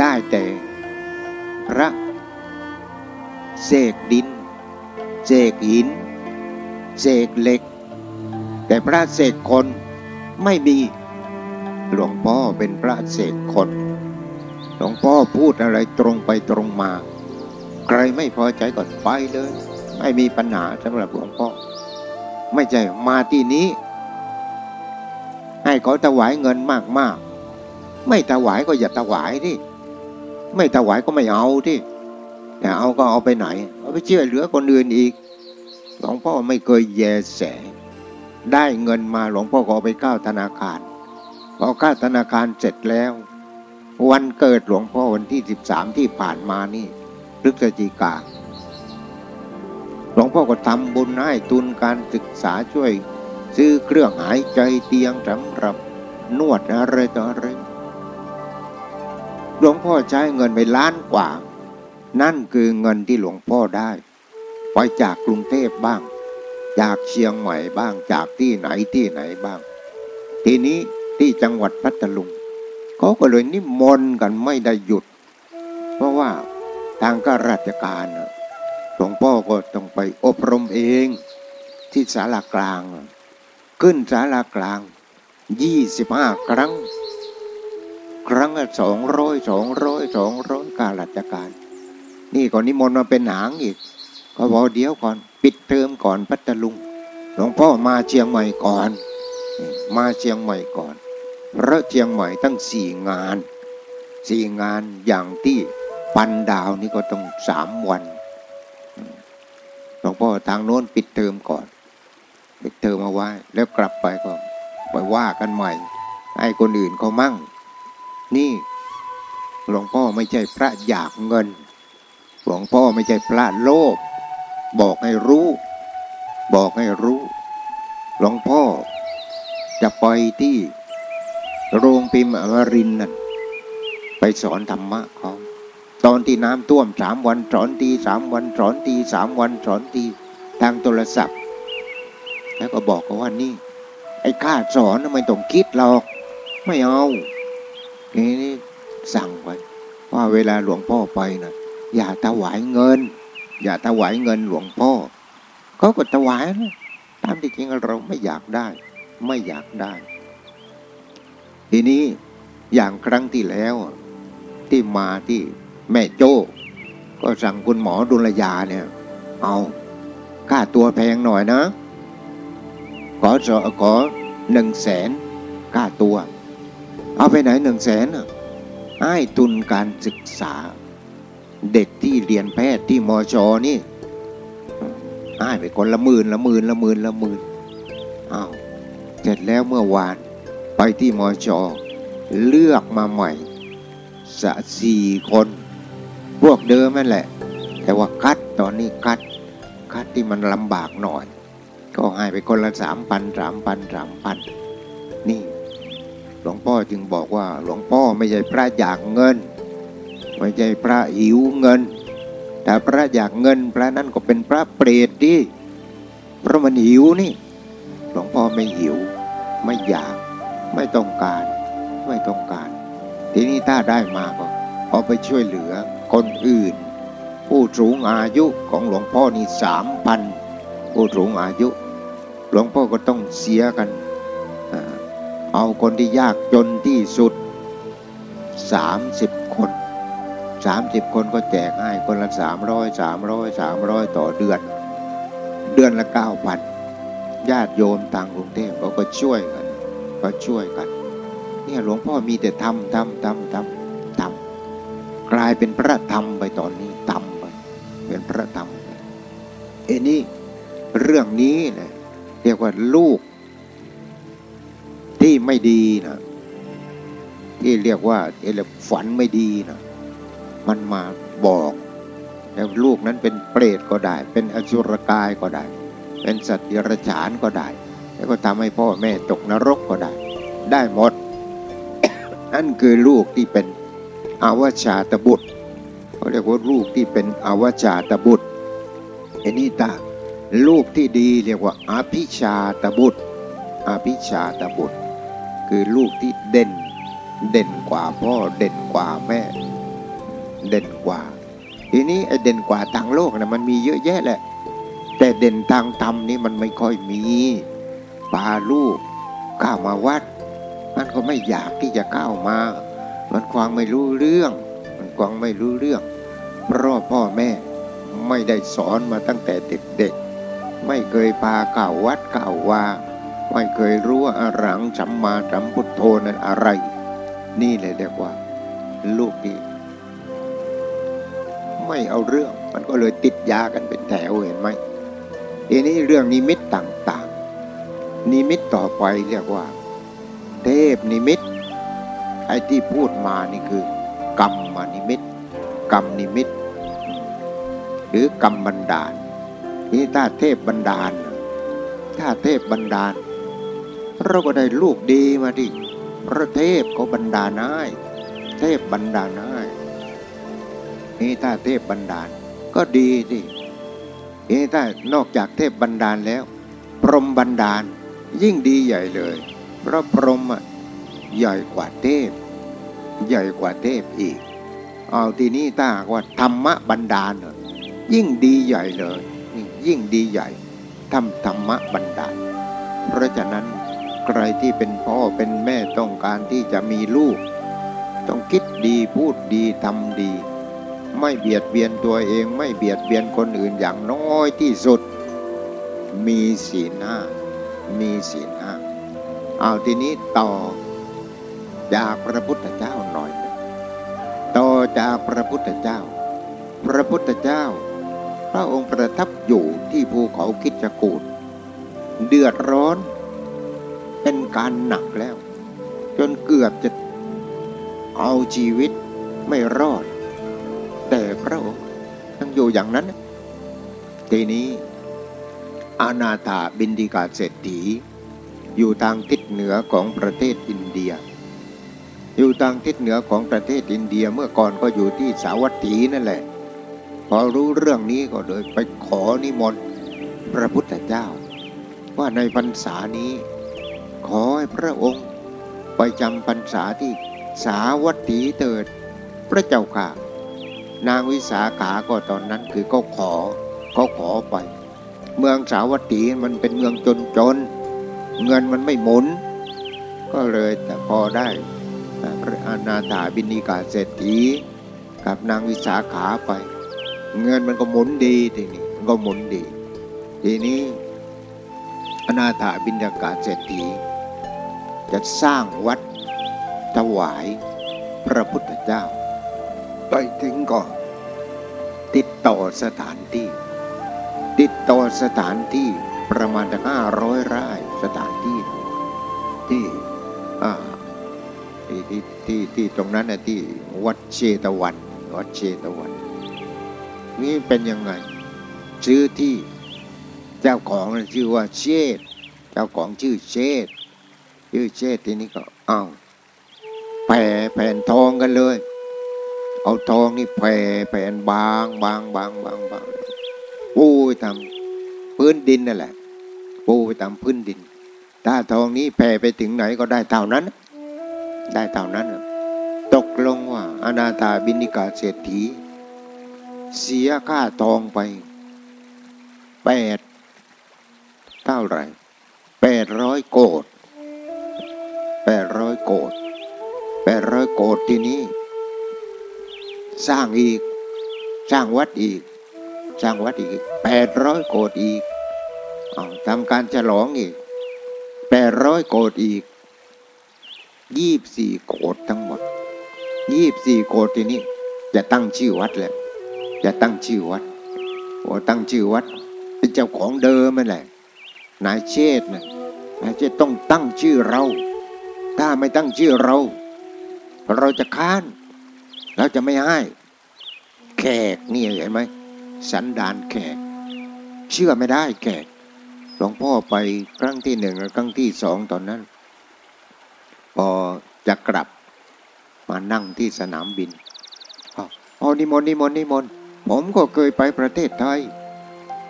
ได้แต่พระเสกดินเสกหิน เสกเหล็ก แต่พระเสกคนไม่มี หลวงพ่อเป็นพระเสกคน หลวงพ่อพูดอะไรตรงไปตรงมา ใครไม่พอใจก็ไปเลย ไม่มีปัญหาสำหรับหลวงพ่อ ไม่ใช่มาที่นี้ ให้เขาถวายเงินมากๆ ไม่ถวายก็อย่าถวายที่ไม่ถวายก็ไม่เอาที่แต่เอาก็เอาไปไหน เอาไปเชื่อเหลือคนอื่นอีก หลวงพ่อไม่เคยแยแส ได้เงินมาหลวงพ่อก็เอไปเข้าธนาคาร พอเข้าธนาคารเสร็จแล้ว วันเกิดหลวงพ่อวันที่สิบสามที่ผ่านมานี่พฤศจิกาหลวงพ่อก็ทำบุญให้ทุนการศึกษาช่วย ซื้อเครื่องหายใจเตียงสำหรับนวดอะไรต่ออะไรหลวงพ่อใช้เงินไปล้านกว่า นั่นคือเงินที่หลวงพ่อได้ ไปจากกรุงเทพบ้าง จากเชียงใหม่บ้างจากที่ไหนที่ไหนบ้าง ทีนี้ที่จังหวัดพัทลุงเขาก็เลยนิมนต์กันไม่ได้หยุด เพราะว่าทางข้าราชการหลวงพ่อก็ต้องไปอบรมเองที่ศาลากลาง ขึ้นศาลากลางยี่สิบห้าครั้ง ครั้งละสองร้อยสองร้อยสองร้อยข้าราชการ นี่ก็นิมนต์มาเป็นหางอีก ก็บอกเดี๋ยวก่อน ปิดเทอมก่อนพัทลุงหลวงพ่อมาเชียงใหม่ก่อน มาเชียงใหม่ก่อนเพราะเชียงใหม่ตั้งสี่งานสี่งานอย่างที่ปันดาวนี่ก็ต้องสามวันหลวงพ่อทางโน้นปิดเทอมก่อน ปิดเทอมมาไว้ แล้วกลับไปก็ไปว่ากันใหม่ ให้คนอื่นเขามั่ง นี่หลวงพ่อไม่ใช่พระอยากเงิน หลวงพ่อไม่ใช่พระโลภ บอกให้รู้ บอกให้รู้หลวงพ่อ จะไปที่โรงพิมพ์อมรินนั่นไปสอนธรรมะเขาตอนที่น้ำท่วมสามวันสอนทีสามวันสอนทีสามวันสอนทีทางโทรศัพท์ แล้วก็บอกเขาว่านี่ ไอ้ข้าสอนไม่ต้องคิดหรอก ไม่เอานี่สั่งไว้ว่าเวลาหลวงพ่อไปนะอย่าถวายเงิน อย่าถวายเงินหลวงพ่อเขาก็ถวายนะตามที่จริงเราไม่อยากได้ ไม่อยากได้ ทีนี้อย่างครั้งที่แล้ว ที่มาที่แม่โจ้ ก็สั่งคุณหมอดุลยาเนี่ย เอาค่าตัวแพงหน่อยนะ ขอขอหนึ่งแสนค่าตัว เอาไปไหนหนึ่งแสนอ้ะให้ทุนการศึกษา เด็กที่เรียนแพทย์ที่มอชอนี่ให้ไปคนละหมื่นละหมื่นละหมื่นละหมื่นอ้าวเสร็จแล้วเมื่อวานไปที่มอชอเลือกมาใหม่สะสี่คน พวกเดิมนั่นแหละ แต่ว่าคัดตอนนี้คัดคัดที่มันลำบากหน่อย ก็ให้ไปคนละสามพันสามพันสามพันนี่ หลวงพ่อจึงบอกว่าหลวงพ่อไม่ใช่พระอยากเงิน ไม่ใช่พระหิวเงิน แต่พระอยากเงินพระนั้นก็เป็นพระเปรตดิเพราะมันหิวนี่หลวงพ่อไม่หิว ไม่อยาก ไม่ต้องการ ไม่ต้องการ ทีนี้ถ้าได้มาก็เอาไปช่วยเหลือคนอื่น ผู้สูงอายุของหลวงพ่อนี่สามพันผู้สูงอายุ หลวงพ่อก็ต้องเสียกัน เอาคนที่ยากจนที่สุดสามสิบ สามสิบคนก็แจกให้คนละสามร้อยสามร้อยสามร้อยต่อเดือน เดือนละเก้าพันญาติโยมทางกรุงเทพเขาก็ช่วยกัน ก็ช่วยกัน เนี่ยหลวงพ่อมีแต่ทำทำทำทำทำกลายเป็นพระธรรมไปตอนนี้ทำไปเป็นพระธรรมเอ็นี่เรื่องนี้เลยเรียกว่าลูก ที่ไม่ดีนะที่เรียกว่าเอลฝันไม่ดีนะ มันมาบอกแล้วลูกนั้นเป็นเปรตก็ได้ เป็นอสุรกายก็ได้ เป็นสัตว์เดรัจฉานก็ได้ แล้วก็ทำให้พ่อแม่ตกนรกก็ได้ ได้หมด นั่นคือลูกที่เป็นอาวชาตบุตรเขาเรียกว่าลูกที่เป็นอาวชาตบุตรเอนี่ตาลูกที่ดีเรียกว่าอภิชาตบุตรออภิชาตบุตร คือลูกที่เด่นเด่นกว่าพ่อเด่นกว่าแม่ เด่นกว่า ทีนี้ไอ้เด่นกว่าทางโลกนะมันมีเยอะแยะแหละ แต่เด่นทางธรรมนี่มันไม่ค่อยมีพาลูกก้ามาวัด มันก็ไม่อยากที่จะก้ามา มันควางไม่รู้เรื่อง มันควางไม่รู้เรื่อง เพราะพ่อแม่ไม่ได้สอนมาตั้งแต่เด็กๆ ไม่เคยพาเก่าวัดเก่าวว่า ไม่เคยรู้ว่าอรังสัมมาสัมพุทโธนั้นอะไร นี่เลยเรียกว่า ลูกดี ไม่เอาเรื่อง มันก็เลยติดยากันเป็นแถวเห็นไหมทีนี้เรื่องนิมิตต่างๆ นิมิตต่อไปเรียกว่า เทพนิมิต ไอ้ที่พูดมานี่คือ กรรมนิมิต กรรมนิมิต หรือกรรมบันดาลนี่ถ้าเทพบันดาล ถ้าเทพบันดาล เราก็ได้ลูกดีมาดิพระเทพก็บันดาลให้เทพบันดาลให้ นี่ถ้าเทพบันดาล ก็ดีดินี่ถ้านอกจากเทพบันดาลแล้ว พรหมบันดาลยิ่งดีใหญ่เลย เพราะพรหมอะใหญ่กว่าเทพ ใหญ่กว่าเทพอีก เอาทีนี้ถ้ากว่าธรรมบันดาลน่ะยิ่งดีใหญ่เลยนี่ยิ่งดีใหญ่ทำธรรมบันดาล เพราะฉะนั้นใครที่เป็นพ่อเป็นแม่ต้องการที่จะมีลูก ต้องคิดดีพูดดีทำดี ไม่เบียดเบียนตัวเองไม่เบียดเบียนคนอื่นอย่างน้อยที่สุด มีศีลห้ามีศีลห้าเอาทีนี้ต่อจากพระพุทธเจ้าหน่อย ต่อจากพระพุทธเจ้า พระพุทธเจ้า พระองค์ประทับอยู่ที่ภูเขาคิจกูฏเดือดร้อนเป็นการหนักแล้ว จนเกือบจะเอาชีวิตไม่รอด แต่พระองค์ยังอยู่อย่างนั้น ทีนี้ อาณาถาบินดิกาเศรษฐี อยู่ทางทิศเหนือของประเทศอินเดีย อยู่ทางทิศเหนือของประเทศอินเดียเมื่อก่อนก็อยู่ที่สาวัตถีนั่นแหละ พอรู้เรื่องนี้ก็เลยไปขอนิมนต์พระพุทธเจ้า ว่าในพรรษานี้ ขอให้พระองค์ไปจำพรรษาที่สาวัตถีเถิด พระเจ้าค่ะ นางวิสาขาก็ตอนนั้นคือก็ขอเขาขอไป เมืองสาวัตถีมันเป็นเมืองจนจนๆเงินมันไม่หมุน ก็เลยแต่พอได้พระอนาถาบินิกาเศรษฐีกับนางวิสาขาไป เงินมันก็หมุนดีทีนี้นก็หมุนดี ทีนี้อนาถาบินิกาเศรษฐีจะสร้างวัดถวายพระพุทธเจ้า ไปถึงก็ติดต่อสถานที่ ติดต่อสถานที่ประมาณห้าร้อยไร่สถานที่ ที่อ่าที่ที่ที่ที่ตรงนั้นนะที่วัดเชตวัน วัดเชตวัน นี่เป็นยังไง ชื่อที่เจ้าของชื่อว่าเชษเจ้าของชื่อเชษชื่อเชษทีนี้ก็เอ้าแผ่แผ่นทองกันเลย เอาทองนี่แผ่แผ่นบางบางบางบางบางปูไปทำพื้นดินนั่นแหละปูไปตามพื้นดิน ถ้าทองนี้แผ่ไปถึงไหนก็ได้เท่านั้น ได้เท่านั้น ตกลงว่าอนาถาบินิกาเศรษฐี เสียค่าทองไปแปดเท่าไหร่แปดร้อยโกดแปดร้อยโกดแปดร้อยโกดทีนี้ สร้างอีก สร้างวัดอีก สร้างวัดอีกแปดร้อยโกดอีกทำการฉลองอีกแปดร้อยโกดอีกยี่บสี่โกดทั้งหมดยี่บสี่โกดทีนี้จะตั้งชื่อวัดแหละจะตั้งชื่อวัดโอ้ตั้งชื่อวัดเป็นเจ้าของเดิมนั่นแหละนายเชษ์นะนายเชษ์ต้องตั้งชื่อเรา ถ้าไม่ตั้งชื่อเรา เราจะค้าน เราจะไม่ให้ แขกนี่เห็นไหมสันดานแขก เชื่อไม่ได้แขกหลวงพ่อไปครั้งที่หนึ่งและครั้งที่สองตอนนั้น พอจะกลับมานั่งที่สนามบินอ๋ออ๋อนิมนต์นิมนต์นิมนต์ผมก็เคยไปประเทศไทย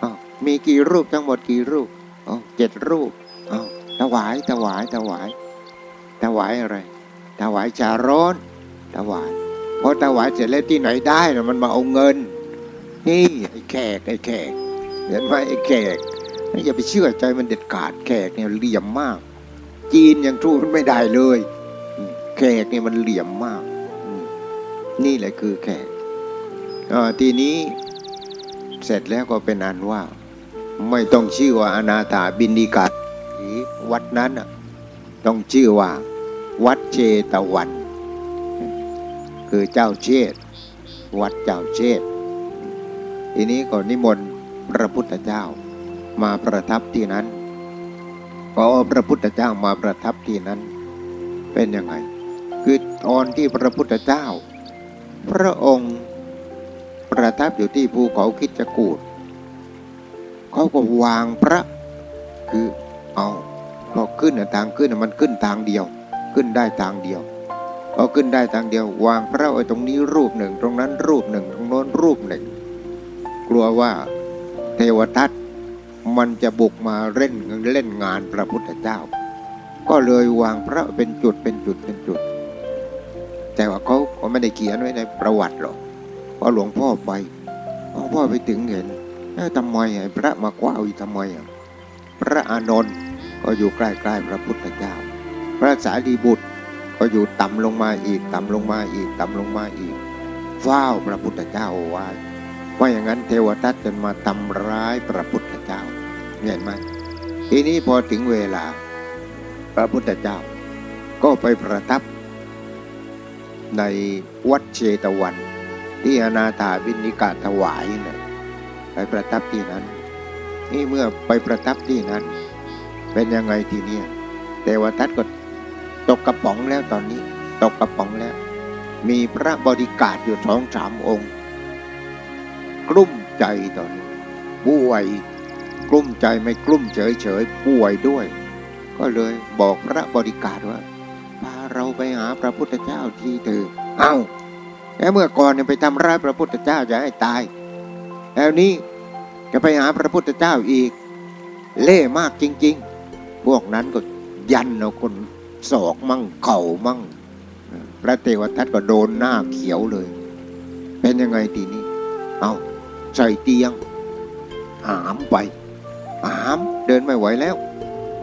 อ๋อมีกี่รูปทั้งหมดกี่รูปอ๋อเจ็ดรูปอ๋อถวายถวายถวายถวายอะไรถวายชาร้อนถวาย พอถวายเสร็จแล้วที่ไหนได้นะมันมาเอาเงิน นี่ไอ้แขกไอ้แขกเห็นไหมไอ้แขกอย่าไปเชื่อใจมันเด็ดขาดแขกเนี่ยเหลี่ยมมาก จีนยังทูมันไม่ได้เลยแขกเนี่ยมันเหลี่ยมมาก นี่แหละคือแขกทีนี้เสร็จแล้วก็เป็นอันว่า ไม่ต้องชื่อว่าอนาถาบินิกัดวัดนั้นต้องชื่อว่า วัดเชตวัน คือเจ้าเชษวัดเจ้าเชษทีนี้ก็นิมนต์พระพุทธเจ้ามาประทับที่นั้นพอพระพุทธเจ้ามาประทับที่นั้น เป็นยังไง คือตอนที่พระพุทธเจ้า พระองค์ประทับอยู่ที่ภูเขาคิจกูดเขาก็วางพระคือเอาพอขึ้นทางขึ้นมันขึ้นทางเดียว ขึ้นได้ทางเดียว พอขึ้นได้ทางเดียววางพระไว้ตรงนี้รูปหนึ่ง ตรงนั้นรูปหนึ่ง ตรงโน้นรูปหนึ่ง กลัวว่าเทวทัตมันจะบุกมาเล่นเล่นงานพระพุทธเจ้า ก็เลยวางพระเป็นจุดเป็นจุดเป็นจุด แต่ว่าเขาเขาไม่ได้เขียนไว้ในประวัติหรอกพอหลวงพ่อไปหลวงพ่อไปถึงเห็นทำไมไอ้พระมากว้าวทำไมพระอานนท์ก็อยู่ใกล้ๆพระพุทธเจ้า พระสารีบุตร ก็อยู่ต่ำลงมาอีก ต่ำลงมาอีก ต่ำลงมาอีกเฝ้าวพระพุทธเจ้าไว้ว่าอย่างนั้นเทวทัตจะมาทำร้ายพระพุทธเจ้าเห็นไหมทีนี้พอถึงเวลา พระพุทธเจ้า ก็ไปประทับ ในวัดเชตวัน ที่อนาถาบินิกาถวายนี่ยไปประทับที่นั้น นี่เมื่อไปประทับที่นั้น เป็นยังไงทีเนี้ยเทวทัตก็ ตกกระป๋องแล้วตอนนี้ ตกกระป๋องแล้ว มีพระบริการอยู่สองสามองค์ กลุ้มใจตอนนี้ป่วยกลุ้มใจไม่กลุ้มเฉยเฉยป่วยด้วย ก็เลยบอกพระบริการว่าพาเราไปหาพระพุทธเจ้าที่เถอเอา้าแล้วเมื่อก่อนเนี่ยไปทำร้ายพระพุทธเจ้าจะให้ตาย แล้วนี้จะไปหาพระพุทธเจ้าอีก เล่มากจริง ๆ พวกนั้นก็ยันเอาคน ศอกมั่งเข่ามั่ง พระเทวทัตก็โดนหน้าเขียวเลย เป็นยังไงทีนี้ เอาใส่เตียง หามไป หามเดินไม่ไหวแล้ว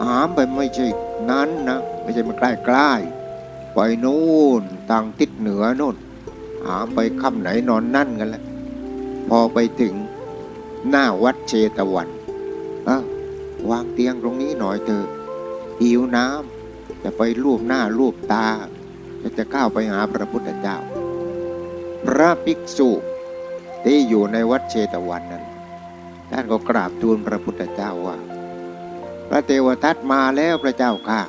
หามไปไม่ใช่นั้นนะไม่ใช่มาใกล้ใกล้ไปนู่นทางทิศเหนือนู่น หามไปค่ำไหนนอนนั่นกันแล้วพอไปถึงหน้าวัดเชตวันอวางเตียงตรงนี้หน่อยเถอะหิวน้ำ จะไปรูปหน้ารูปตา จะจะก้าวไปหาพระพุทธเจ้า พระภิกษุที่อยู่ในวัดเชตวันนั้นท่านก็กราบทูลพระพุทธเจ้าว่า พระเทวทัตมาแล้วพระเจ้าค่ะ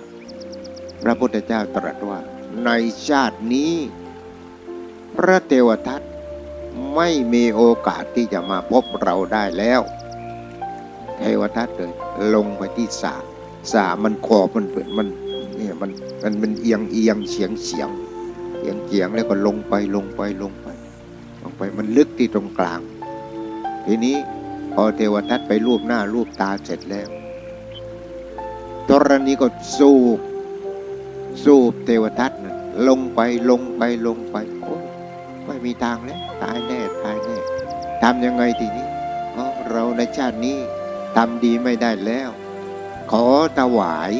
พระพุทธเจ้าตรัสว่า ในชาตินี้ พระเทวทัตไม่มีโอกาสที่จะมาพบเราได้แล้ว เทวทัตเลยลงไปที่สาสามันขอบมันเปิดมัน เนี่ยมันมันมันเอียงเอียงเฉียงเฉียงเอียงเฉียงแล้วก็ลงไปลงไปลงไป ลงไปมันลึกที่ตรงกลาง ทีนี้พอเทวทัตไปรูปหน้ารูปตาเสร็จแล้วตรณีก็สูบสูบเทวทัตนะลงไปลงไปลงไปโอ้ไม่มีทางแล้วตายแน่ตายแน่ทำยังไงทีนี้เพราะเราในชาตินี้ทำดีไม่ได้แล้ว ขอถวาย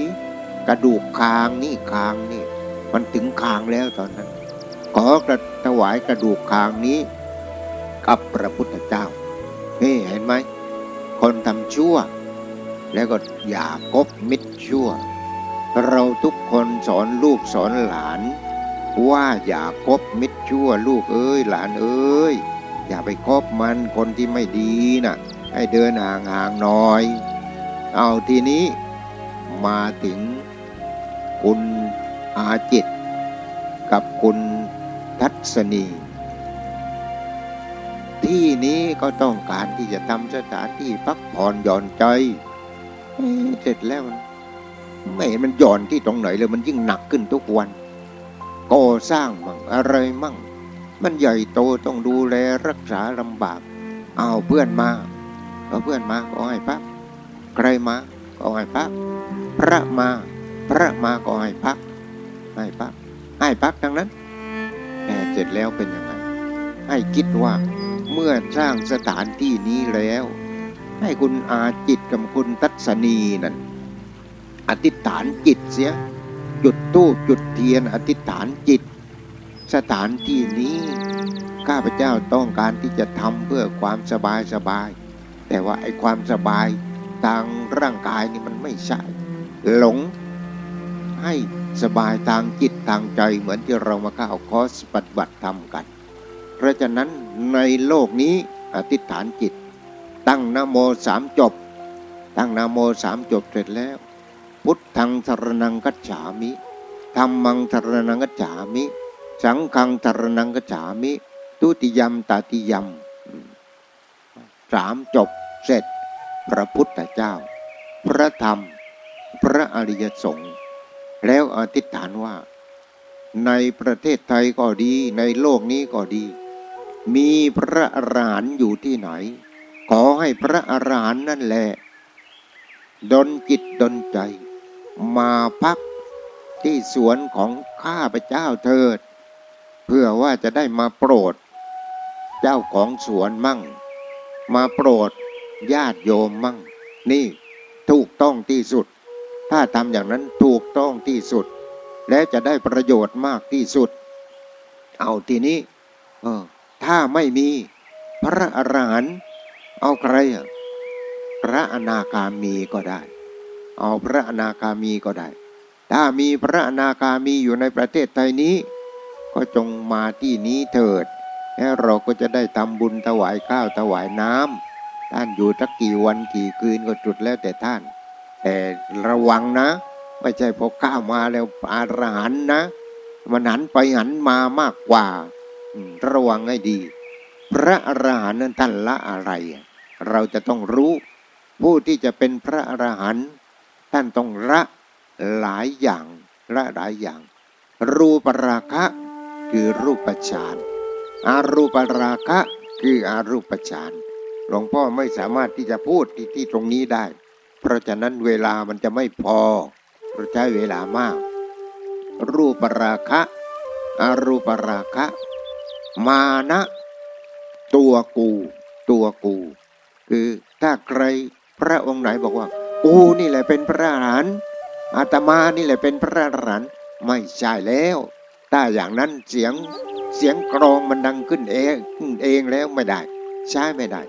กระดูกคางนี่คางนี่ มันถึงคางแล้วตอนนั้น ขอกระถวายกระดูกคางนี้ กับพระพุทธเจ้านี่เห็นไหมคนทำชั่ว แล้วก็อย่ากบมิตรชั่ว เราทุกคนสอนลูกสอนหลาน ว่าอย่ากบมิตรชั่ว ลูกเอ้ยหลานเอ้ยอย่าไปคบมันคนที่ไม่ดีนะ่ะ ให้เดินห่างๆหน่อย เอาทีนี้มาถึง คุณอาจิต กับคุณทัศนี ที่นี้ก็ต้องการที่จะทำสถานที่พักผ่อนหย่อนใจเสร็จแล้วไม่เห็นมันหย่อนที่ตรงไหนเลยมันยิ่งหนักขึ้นทุกวันก่อสร้างมั่งอะไรมั่ง มันใหญ่โตต้องดูแลรักษาลำบากเอาเพื่อนมาเอาเพื่อนมาก็ให้พักใครมาก็ให้พักพระมา พระมาก็ให้พัก ให้พัก ให้พักทั้งนั้นแต่เสร็จแล้วเป็นยังไง ให้คิดว่าเมื่อสร้างสถานที่นี้แล้ว ให้คุณอาจิตกับคุณทัศนีนั่นอธิษฐานจิตเสีย จุดตู้จุดเทียนอธิษฐานจิต สถานที่นี้ข้าพเจ้าต้องการที่จะทำเพื่อความสบายสบาย แต่ว่าไอ้ความสบายทางร่างกายนี่มันไม่ใช่ หลง ให้สบายทางจิตทางใจเหมือนที่เรามาเข้าคอสปฏิบัติธรรมกัน เพราะฉะนั้นในโลกนี้อธิษฐานจิต ตั้งนโมสามจบ ตั้งนโมสามจบเสร็จแล้ว พุทธังสรนังกัจฉามิธรรมังสรนังกัจฉามิ สังฆังสรนังกัจฉามิทุติยมตาติยมสามจบเสร็จ พระพุทธเจ้า พระธรรม พระอริยสงฆ แล้วอธิษฐานว่า ในประเทศไทยก็ดี ในโลกนี้ก็ดี มีพระอรหันต์อยู่ที่ไหน ขอให้พระอรหันต์นั่นแหละดนจิตดนใจ มาพักที่สวนของข้าพเจ้าเถิด เพื่อว่าจะได้มาโปรด เจ้าของสวนมั่ง มาโปรดญาติโยมมั่ง นี่ถูกต้องที่สุด ถ้าทำอย่างนั้นถูกต้องที่สุด และจะได้ประโยชน์มากที่สุด เอาทีนี้เออถ้าไม่มีพระอรหันต์เอาใครอะพระอนาคามีก็ได้ เอาพระอนาคามีก็ได้ ถ้ามีพระอนาคามีอยู่ในประเทศไทยนี้ ก็จงมาที่นี้เถิด แล้วเราก็จะได้ทำบุญถวายข้าวถวายน้ำท่านอยู่ทักกี่วันกี่คืนก็จุดแล้วแต่ท่าน แต่ระวังนะ ไม่ใช่พอข้าวมาแล้วอารหันนะ มันหันไปหันมามากกว่า ระวังให้ดี พระอรหันต์นั้นท่านละอะไร เราจะต้องรู้ผู้ที่จะเป็นพระอรหันต์ท่านต้องละหลายอย่างละหลายอย่าง รูปราคะคือรูปฌานอารูปราคะคืออารูปฌานหลวงพ่อไม่สามารถที่จะพูดที่ที่ตรงนี้ได้ เพราะฉะนั้นเวลามันจะไม่พอเราใช้เวลามาก รูปราคะอารูปราคะ มานะ ตัวกู ตัวกู คือถ้าใครพระองค์ไหนบอกว่ากูนี่แหละเป็นพระอรหันต์อาตมานี่แหละเป็นพระอรหันต์ไม่ใช่แล้วถ้าอย่างนั้นเสียงเสียงกรองมันดังขึ้นเองขึ้นเองแล้วไม่ได้ ใช่ไม่ได้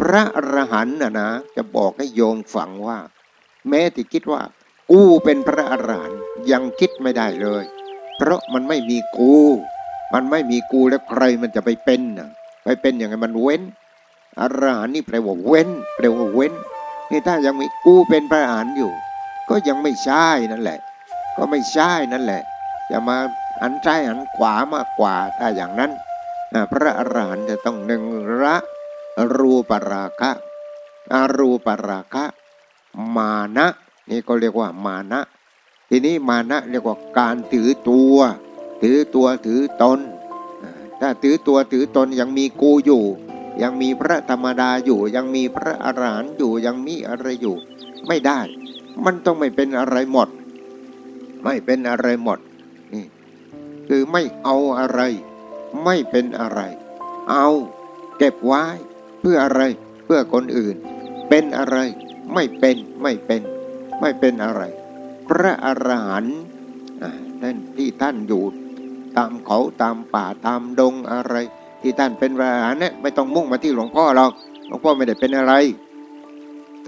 พระอรหันต์นะนะจะบอกให้โยมฟังว่า แม้ที่คิดว่า กูเป็นพระอรหันต์ยังคิดไม่ได้เลย เพราะมันไม่มีกู มันไม่มีกูแล้วใครมันจะไปเป็นน่ะไปเป็นอย่างไงมันเว้นอรหันต์นี่แปลว่าเว้นแปลว่าเว้นนี่ถ้ายังมีกูเป็นพระอรหันต์อยู่ ก็ยังไม่ใช่นั่นแหละ ก็ไม่ใช่นั่นแหละจะมาหันซ้ายหันขวามากกว่าถ้าอย่างนั้นพระอรหันต์จะต้องหนึ่งละ รูปราคะอารูปราคะมานะนี่ก็เรียกว่ามานะ ทีนี้มานะเรียกว่าการถือตัว ถือตัวถือตน ถ้าถือตัวถือตนยังมีกูอยู่ ยังมีพระธรรมดาอยู่ ยังมีพระอรหันต์อยู่ยังมีอะไรอยู่ ไม่ได้ มันต้องไม่เป็นอะไรหมด ไม่เป็นอะไรหมดนี่คือไม่เอาอะไร ไม่เป็นอะไร เอา เก็บไว้ พื่ออะไร เพื่อคนอื่น เป็นอะไร ไม่เป็นไม่เป็น ไม่เป็นอะไร พระอรหันต์ท่านที่ท่านอยู่ตามเขาตามป่าตามดงอะไร ที่ท่านเป็นพระอรหันต์เนี่ยไม่ต้องมุ่งมาที่หลวงพ่อหรอกหลวงพ่อไม่ได้เป็นอะไร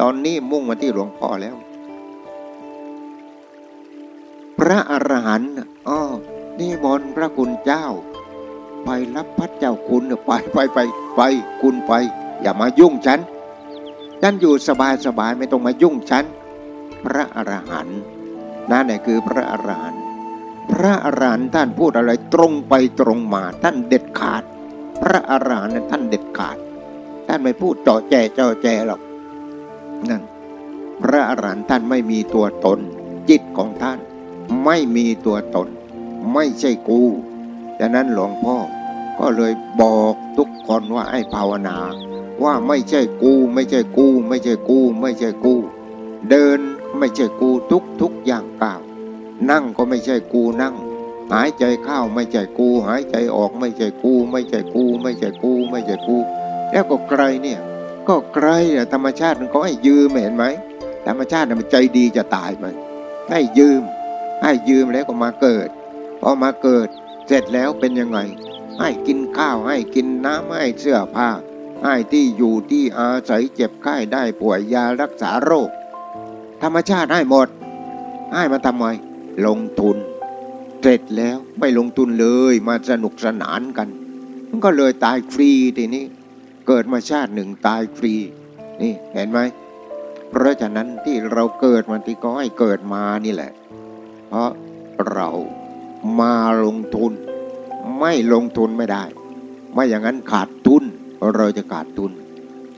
ตอนนี้มุ่งมาที่หลวงพ่อแล้ว พระอรหันต์อ้อนี่มนพระคุณเจ้า ไปรับพัดเจ้าคุณไปไปไปไปคุณไป อย่ามายุ่งฉันฉันอยู่สบายสบายไม่ต้องมายุ่งฉันพระอรหันต์นั่นแหละคือพระอรหันต์พระอรหันต์ท่านพูดอะไรตรงไปตรงมาท่านเด็ดขาด พระอรหันต์นั้นท่านเด็ดขาด ท่านไม่พูดเจาะแจเจาะแจหรอกนั่นพระอรหันต์ท่านไม่มีตัวตน จิตของท่านไม่มีตัวตน ไม่ใช่กูดังนั้นหลวงพ่อก็เลยบอกทุกคนว่าให้ภาวนา ว่าไม่ใช่กู ไม่ใช่กู ไม่ใช่กู ไม่ใช่กู เดินไม่ใช่กูทุกทุกอย่างก้าวนั่งก็ไม่ใช่กูนั่ง หายใจเข้าไม่ใช่กู หายใจออกไม่ใช่กู ไม่ใช่กู ไม่ใช่กู ไม่ใช่กู แล้วก็ใครเนี่ย ก็ใครธรรมชาติมันก็ให้ยืมเห็นไหมธรรมชาติมันใจดีจะตายไปให้ยืม ให้ยืมแล้วก็มาเกิดพอมาเกิด เสร็จแล้วเป็นยังไง ให้กินข้าวให้กินน้ำให้เสื้อผ้า ให้ที่อยู่ที่อาศัยเจ็บไข้ได้ป่วยยารักษาโรค ธรรมชาติให้หมด ให้มาทำไม ลงทุน เสร็จแล้วไม่ลงทุนเลยมาสนุกสนานกัน มันก็เลยตายฟรีทีนี้ เกิดมาชาติหนึ่งตายฟรี นี่เห็นไหม เพราะฉะนั้นที่เราเกิดมาที่ก็ให้เกิดมานี่แหละ เพราะเรามาลงทุน ไม่ลงทุนไม่ได้ ไม่อย่างนั้นขาดทุน เราจะขาดทุน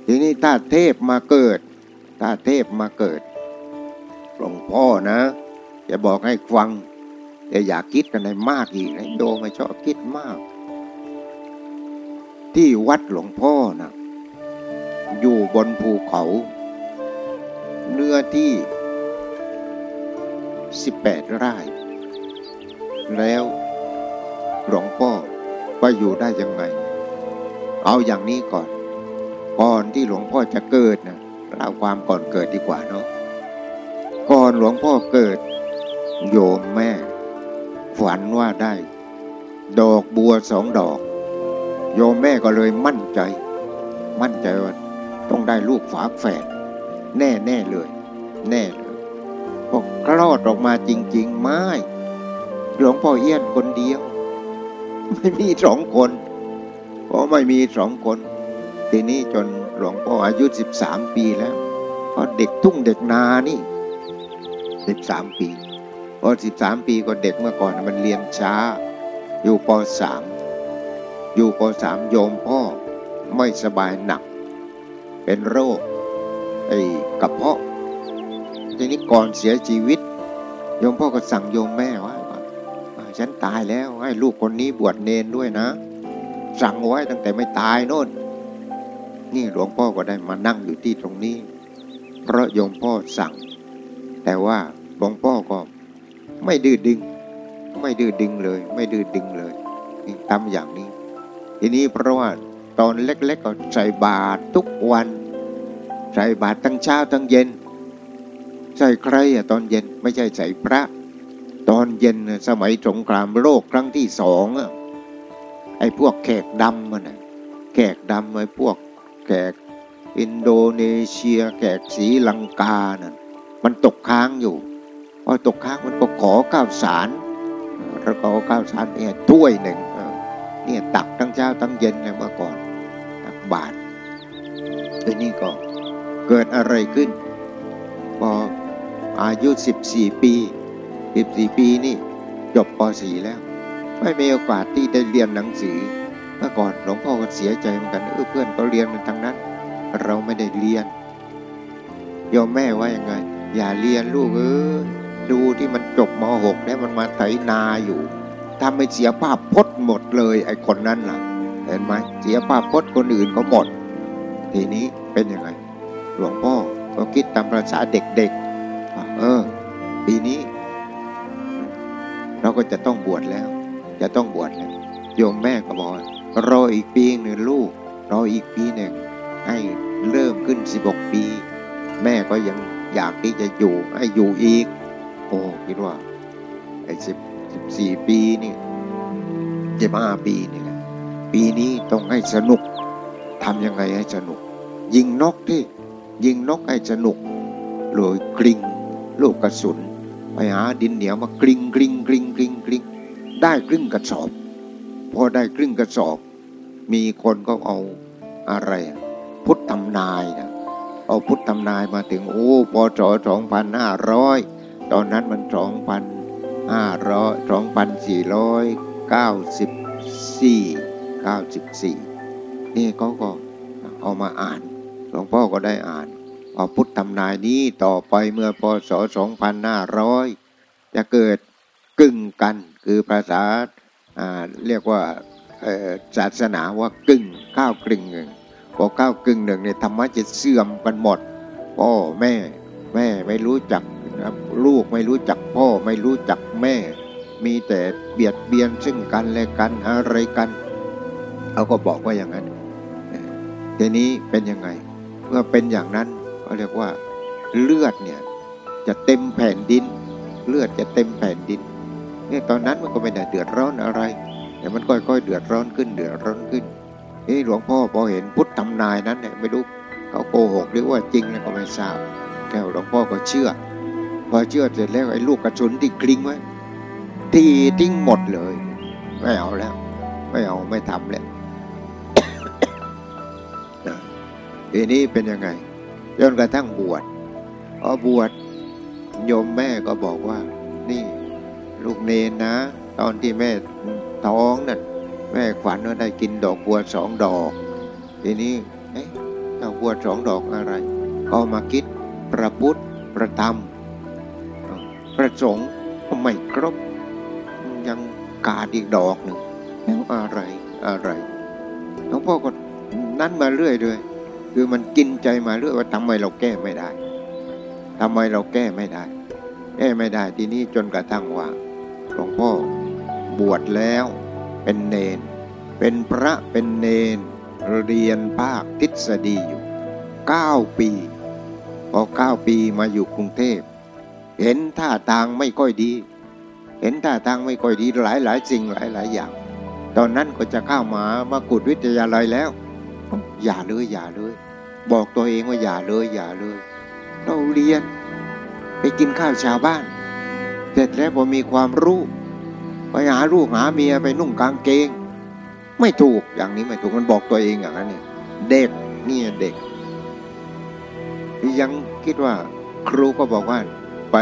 ทีนี้ถ้าเทพมาเกิด ถ้าเทพมาเกิดหลวงพ่อนะจะบอกให้ฟังอย่าอยากคิดกันในมากอีกนะโยไม่ชอบคิดมาก ที่วัดหลวงพ่อนะอยู่บนภูเขา เนื้อที่สิบแปดไร่ แล้วหลวงพ่อไปอยู่ได้ยังไง เอาอย่างนี้ก่อน ก่อนที่หลวงพ่อจะเกิดนะเล่าความก่อนเกิดดีกว่าเนาะก่อนหลวงพ่อเกิด โยมแม่ ฝันว่าได้ ดอกบัวสองดอก โยมแม่ก็เลยมั่นใจ มั่นใจว่าต้องได้ลูกฝาแฝดแน่แน่เลย แน่เลยพอคลอดออกมาจริง ๆ ไม่หลวงพ่อเอี้ยนคนเดียว ไม่มีสองคน เพราะไม่มีสองคน ทีนี้จนหลวงพ่ออายุสิบสามปีแล้วเพราะเด็กทุ่งเด็กนานี่สิบสามปีพอสิบสามปีก็เด็กเมื่อก่อนมันเรียนช้า อยู่ปสามอยู่ปสามโยมพ่อไม่สบายหนัก เป็นโรคไอ้กระเพาะ ทีนี้ก่อนเสียชีวิต โยมพ่อก็สั่งโยมแม่ว้ว่าฉันตายแล้วให้ลูกคนนี้บวชเนนด้วยนะ สั่งไว้ตั้งแต่ไม่ตายโน่น นี่หลวงพ่อก็ได้มานั่งอยู่ที่ตรงนี้ เพราะโยมพ่อสั่ง แต่ว่าหลวงพ่อก็ไม่ดื้อดึง ไม่ดื้อดึงเลย ไม่ดื้อดึงเลยนี่ทำอย่างนี้ ทีนี้เพราะว่าตอนเล็กๆก็ใส่บาตรทุกวัน ใส่บาตรทั้งเช้าทั้งเย็น ใส่ใครอะตอนเย็นไม่ใช่ใส่พระ ตอนเย็นสมัยสงครามโลกครั้งที่สองอะ ไอ้พวกแขกดำมันนะแขกดำไอ้พวกแขกอินโดนีเซีย แขกศรีลังกานั่นมันตกค้างอยู่พอตกค้างมันก็ขอข้าวสารแล้วก็ข้าวสารเนี่ยถ้วยหนึ่งเนี่ยตักทั้งเช้าทั้งเย็นเลยเมื่อก่อนตักบาททีนี้ก็เกิดอะไรขึ้น พออายุสิบสี่ปีสิบสี่ปีนี่จบปสี่แล้ว ไม่มีโอกาสที่ได้เรียนหนังสือ เมื่อก่อนหลวงพ่อก็เสียใจเหมือนกันเออเพื่อนก็เรียนมันทางนั้น เราไม่ได้เรียนยอมแม่ว่ายังไง อย่าเรียนลูกเออดูที่มันจบม .6 แล้วมันมาไถนาอยู่ทำให้เสียภาพพจน์หมดเลยไอ้คนนั้นล่ะ เห็นไหมเสียภาพพจน์คนอื่นก็หมด ทีนี้เป็นยังไง หลวงพ่อก็คิดตามภาษาเด็กๆเออปีนี้ เราก็จะต้องบวชแล้ว จะต้องบวชแล้วโยมแม่ก็บอกรออีกปีหนึ่งลูก รออีกปีหนึ่งให้เริ่มขึ้นสิบกปี แม่ก็ยังอยากที่จะอยู่ให้อยู่อีก โอ้คิดว่าไอ้สิบสิบสี่ปีนี่สิบห้าปีนี่แหละปีนี้ต้องให้สนุกทำยังไงให้สนุก ยิงนกที่ยิงนกให้สนุกเลยกริงลูกกระสุน ไปหาดินเหนียวมากริงกริงกริงกริงกริง ได้ครึ่งกระสอบ พอได้ครึ่งกระสอบ มีคนก็เอาอะไร พุทธทำนายนะเอาพุทธทำนายมาถึงโอ้ปศสองพันห้าร้อยตอนนั้นมันสองพันห้าร้อยสองพันสี่ร้อยเก้าสิบสี่เก้าสิบสี่นี่เขาก็เอามาอ่านหลวงพ่อก็ได้อ่านพอพุทธทำนายนี้ต่อไปเมื่อพศสองพันห้าร้อยจะเกิดกึ่งกัน คือภาษาเรียกว่าศาสนาว่ากึ่งข้าวกลึงหนึ่งพอข้าวกึ่งหนึ่งเนี่ยธรรมะจะเสื่อมกันหมดพ่อแม่แม่ไม่รู้จักลูกไม่รู้จักพ่อไม่รู้จักแม่ มีแต่เบียดเบียนซึ่งกันและกันอะไรกันเขาก็บอกว่าอย่างนั้นทีนี้เป็นยังไงเมื่อเป็นอย่างนั้นก็เรียกว่าเลือดเนี่ยจะเต็มแผ่นดิน เลือดจะเต็มแผ่นดิน นี่ยตอนนั้นมันก็ไม่ได้เดือดร้อนอะไร แต่มันค่อยๆเดือดร้อนขึ้นเดือดร้อนขึ้นนี่หลวงพ่อพอเห็นพุทธทำนายนั้นเนี่ยไม่รู้เขาโกหกหรือว่าจริงแล้วก็ไม่ทราบแต่หลวงพ่อก็เชื่อ พอเชื่อเสร็จแล้วไอ้ลูกกระสุนที่กลิ้งไว้ตีทิ้งหมดเลย ไม่เอาแล้ว ไม่เอาไม่ทำแล้วทีนี้เป็นยังไงจนกระทั่งบวชพอบวชโยมแม่ก็บอกว่า นี่ ลูกเนนนะ ตอนที่แม่ท้องนั่นแม่ขวัญว่าได้กินดอกบัวสองดอก ทีนี้เอ๊ะดอกบัวสองดอกอะไร ก็มาคิดประพุทธประธรรม ประสงค์ไม่ครบ ยังกาดอีกดอกหนึ่งแล้วอะไรอะไรหลวงพ่อก็นั่นมาเรื่อยเลยคือมันกินใจมาเรื่อยว่าทำไมเราแก้ไม่ได้ทำไมเราแก้ไม่ได้แก้ไม่ได้ทีนี้จนกระทั่งว่า หลวงพ่อบวชแล้วเป็นเนน เป็นพระเป็นเนน เรียนภาคทฤษฎีอยู่เก้าปี พอเก้าปีมาอยู่กรุงเทพ เห็นท่าทางไม่ค่อยดี เห็นท่าทางไม่ค่อยดีหลายหลายสิ่งหลายหลายอย่าง ตอนนั้นก็จะเข้ามามากุฎวิทยาลัยแล้ว อย่าเลยอย่าเลย บอกตัวเองว่าอย่าเลยอย่าเลย เราเรียนไปกินข้าวชาวบ้าน เสร็จแล้วพอมีความรู้ไปหาลูกหาเมียไปนุ่งกางเกง ไม่ถูกอย่างนี้ไม่ถูกมันบอกตัวเองอย่างนั้นเนี่ยเด็กนี่เด็ก ยังคิดว่า ครูก็บอกว่าไป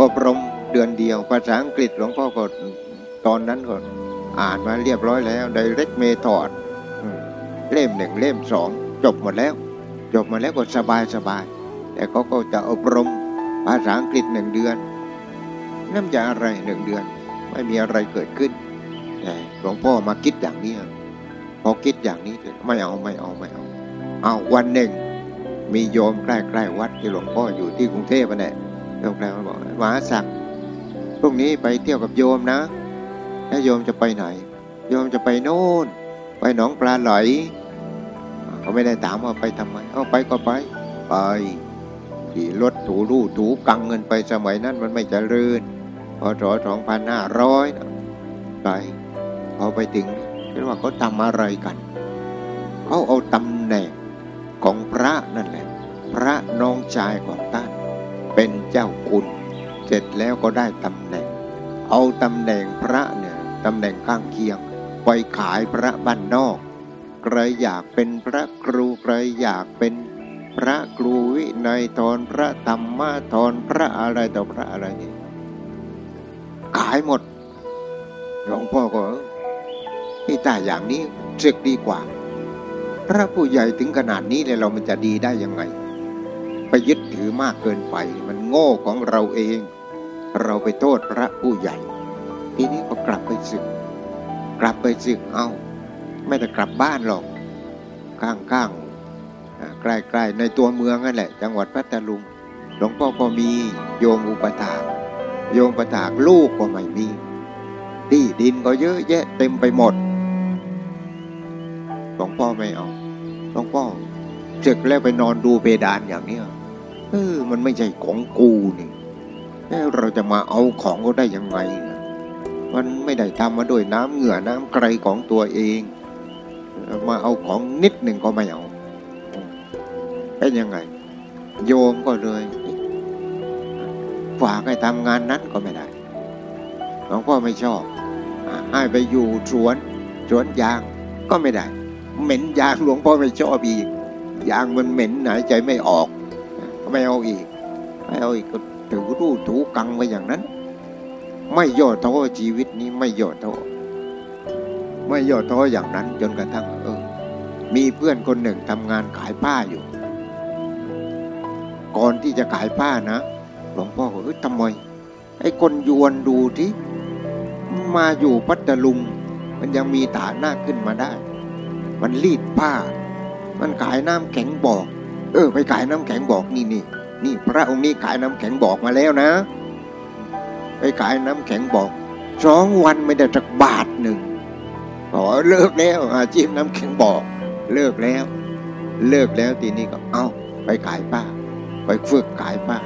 อบรมเดือนเดียวภาษาอังกฤษหลวงพ่อก็ตอนนั้นก็อ่านมาเรียบร้อยแล้ว direct method เล่มหนึ่งเล่มสองจบหมดแล้ว จบมาแล้วก็สบายสบาย แต่เขาก็จะอบรมภาษาอังกฤษหนึ่งเดือน นั่นจะอะไรหนึ่งเดือน ไม่มีอะไรเกิดขึ้นแต่หลวงพ่อมาคิดอย่างนี้พอคิดอย่างนี้ไม่เอาไม่เอาไม่เอา เอาวันหนึ่ง มีโยมใกล้ๆวัดที่หลวงพ่ออยู่ที่กรุงเทพเนี่ยโยมใกล้มาบอกมาศักพรุ่งนี้ไปเที่ยวกับโยมนะแล้วโยมจะไปไหน โยมจะไปโน่น ไปหนองปลาไหลเขาไม่ได้ถามว่าไปทำไมเอาไปก็ไปไปขี่รถถูรูถูกังเงินไปสมัยนั้นมันไม่เจริญ ศสองพันห้าร้อยไปพอไปถึงเรียกว่าเขาทำอะไรกันเขาเอาตำแหน่งของพระนั่นแหละ พระน้องชายของท่านเป็นเจ้าคุณ เสร็จแล้วก็ได้ตำแหน่ง เอาตำแหน่งพระเนี่ยตำแหน่งข้างเคียงไปขายพระบ้านนอกใครอยากเป็นพระครูใครอยากเป็นพระครูวินัยทรพระธรรมะทรพระอะไรต่อพระอะไรนี่ ขายหมด หลวงพ่อก็ที่ตาอย่างนี้ศึกดีกว่า พระผู้ใหญ่ถึงขนาดนี้เลยเรามันจะดีได้ยังไง ไปยึดถือมากเกินไป มันโง่ของเราเอง เราไปโทษพระผู้ใหญ่ ทีนี้ก็กลับไปศึก กลับไปศึกเอา ไม่ได้กลับบ้านหรอกข้างๆใกล้ๆในตัวเมืองนั่นแหละ จังหวัดพัทลุงหลวงพ่อก็มีโยมอุปถาก โยมอุปถากลูกก็ไม่มีที่ดินก็เยอะแยะเต็มไปหมดหลวงพ่อไม่เอาหลวงพ่อเจ็กแล้วไปนอนดูเพดานอย่างเนี้เออมันไม่ใช่ของกูนี่แล้วเราจะมาเอาของก็ได้ยังไง มันไม่ได้ทำมาด้วยน้ำเหงื่อน้ำไกรของตัวเอง มาเอาของนิดหนึ่งก็ไม่เอาเป็นยังไง โยมก็เลย ฝากให้ทำงานนั้นก็ไม่ได้หลวงพ่อไม่ชอบให้ไปอยู่สวนสวนยางก็ไม่ได้ เหม็นยางหลวงพ่อไม่ชอบอีกยางมันเหม็นหายใจไม่ออกไม่เอาอีกไม่เอาอีกก็ถือรูถูกังไปอย่างนั้น ไม่ย่อท้อชีวิตนี้ไม่ย่อท้อไม่ย่อท้ออย่างนั้น จนกระทั่งเออมีเพื่อนคนหนึ่งทำงานขายผ้าอยู่ ก่อนที่จะขายผ้านะ หลวงพ่อบอกเออทำไมไอ้คนยวนดูที่มาอยู่พัทลุงมันยังมีฐานะขึ้นมาได้ มันรีดผ้า มันขายน้ำแข็งบอก เออ ไปขายน้ำแข็งบอกนี่นี่นี่พระองค์นี้ขายน้ำแข็งบอกมาแล้วนะ ไปขายน้ำแข็งบอกสองวันไม่ได้จักบาทหนึ่งขอเลิกแล้วอาชีพน้ำแข็งบอก เลิกแล้ว เลิกแล้วทีนี้ก็เอาไปขายป้า ไปฝึกขายป้า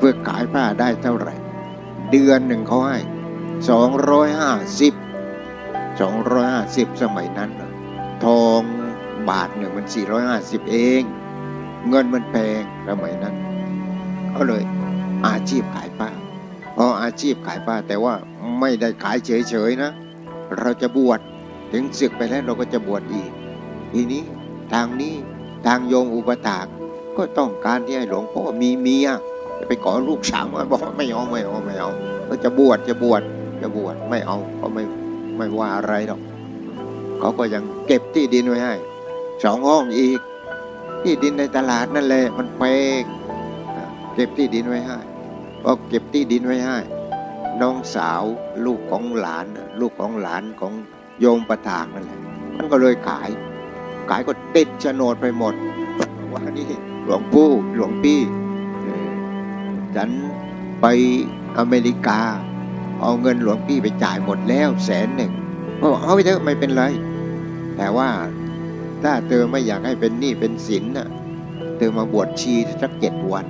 ฝึกขายป้าได้เท่าไหร่ เดือนหนึ่งเขาให้สองร้อยห้าสิบสองร้อยห้าสิบสมัยนั้นทองบาทหนึ่งมันสี่ร้อยห้าสิบเอง เงินมันแพงสมัยนั้นก็เลยอาชีพขายป้าพออาชีพขายป้าแต่ว่าไม่ได้ขายเฉยๆนะ เราจะบวชถึงศึกไปแล้วเราก็จะบวชอีก ทีนี้ทางนี้ทางโยมอุปถากก็ต้องการที่ให้หลวงพ่อมีเมีย ไปขอลูกสาวมาบอกไม่เอาไม่เอาไม่เอาก็จะบวชจะบวชจะบวชไม่เอาก็ไม่ไม่ว่าอะไรหรอกเขาก็ยังเก็บที่ดินไว้ให้สองห้องอีก ที่ดินในตลาดนั่นแหละมันแพงเก็บที่ดินไว้ให้พอเก็บที่ดินไว้ให้น้องสาวลูกของหลาน ลูกของหลานของโยมประทางนั่นแหละมันก็เลยขาย ขายก็ติดโฉนดไปหมดว่านี่หลวงปู่หลวงพี่ ฉันไปอเมริกา เอาเงินหลวงพี่ไปจ่ายหมดแล้วแสนหนึ่งเอาไปเถอะไม่เป็นไร แต่ว่าถ้าเธอไม่อยากให้เป็นหนี้เป็นสินน่ะเธอมาบวชชีสักเจ็ดวัน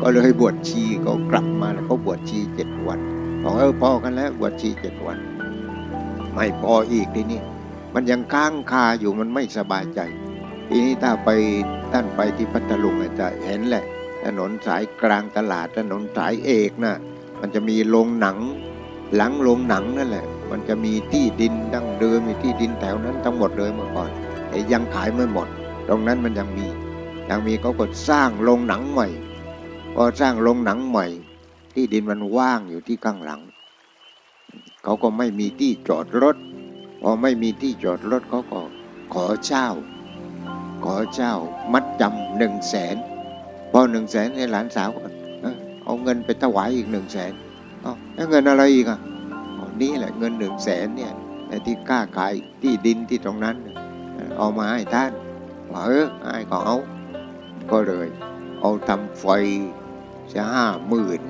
ก็เลยบวชชีก็กลับมาแล้วก็บวชชีเจ็ดวันบอกเออพอกันแล้วบวชชีเจ็ดวัน ไม่พออีกทีนี้มันยังค้างคาอยู่มันไม่สบายใจทีนี้ถ้าไปท่านไปที่พัทลุงจะเห็นแหละ ถนนสายกลางตลาดถนนสายเอกนะ่ะมันจะมีโรงหนัง หลังโรงหนังนั่นแหละ มันจะมีที่ดินดั้งเดิมมีที่ดินแถวนั้นทั้งหมดเลยเมื่อก่อนแต่ยังขายไม่หมด ตรงนั้นมันยังมียังมีเขาก็สร้างโรงหนังใหม่พอสร้างโรงหนังใหม่ ที่ดินมันว่างอยู่ที่ข้างหลังเขาก็ไม่มีที่จอดรถพอไม่มีที่จอดรถเขาก็ขอเช่า ขอเช่ามัดจำหนึ่งแสน พอหนึ่งแสนในหลานสาวก็เอาเงินไปถวายอีกหนึ่งแสนเอาแล้วเงินอะไรอีกอะนี่แหละเงินหนึ่งแสนเนี่ยที่กล้าขายที่ดินที่ตรงนั้น เอามาให้ท่านเออให้ก็เอา ก็เลย เอาทำไฟจะห้าหมื่น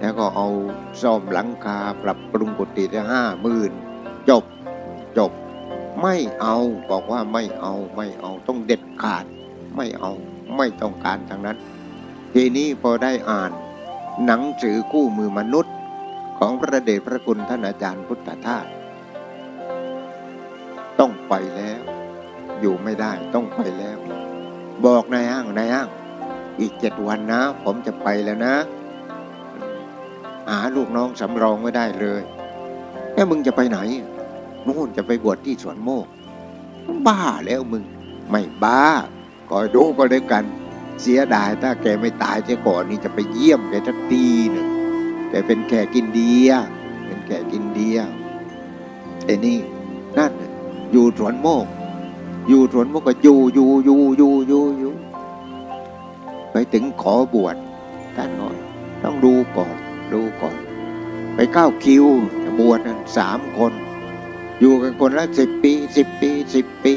แล้วก็เอาซ่อมหลังคาปรับปรุงกุฏิจะห้าหมื่นจบจบ ไม่เอาบอกว่าไม่เอาไม่เอาต้องเด็ดขาดไม่เอา ไม่ต้องการทางนั้น ทีนี้พอได้อ่าน หนังสือคู่มือมนุษย์ของพระเดชพระคุณท่านอาจารย์พุทธทาสต้องไปแล้ว อยู่ไม่ได้ต้องไปแล้ว บอกนายห้างนายห้าง อีกเจ็ดวันนะ ผมจะไปแล้วนะ หาลูกน้องสำรองไม่ได้เลยแล้วมึงจะไปไหนนู่นจะไปบวชที่สวนโมก บ้าแล้วมึง ไม่บ้า คอดูก็ได้กัน เสียดายถ้าแกไม่ตายเสียก่อนนี่จะไปเยี่ยมแกสักทีหนึ่งแต่เป็นแขกกินเดีย เป็นแขกกินเดียไอ้นี่นั่นอยู่สวนโมก อยู่สวนโมกก็อยู่อยู่อยู่อยู่อยู่อยู่ไปถึงขอบวชท่านก็ต้องดูก่อนดูก่อน ไปเข้าคิวบวชนั้นสามคน อยู่กันคนละสิบปีสิบปีสิบปี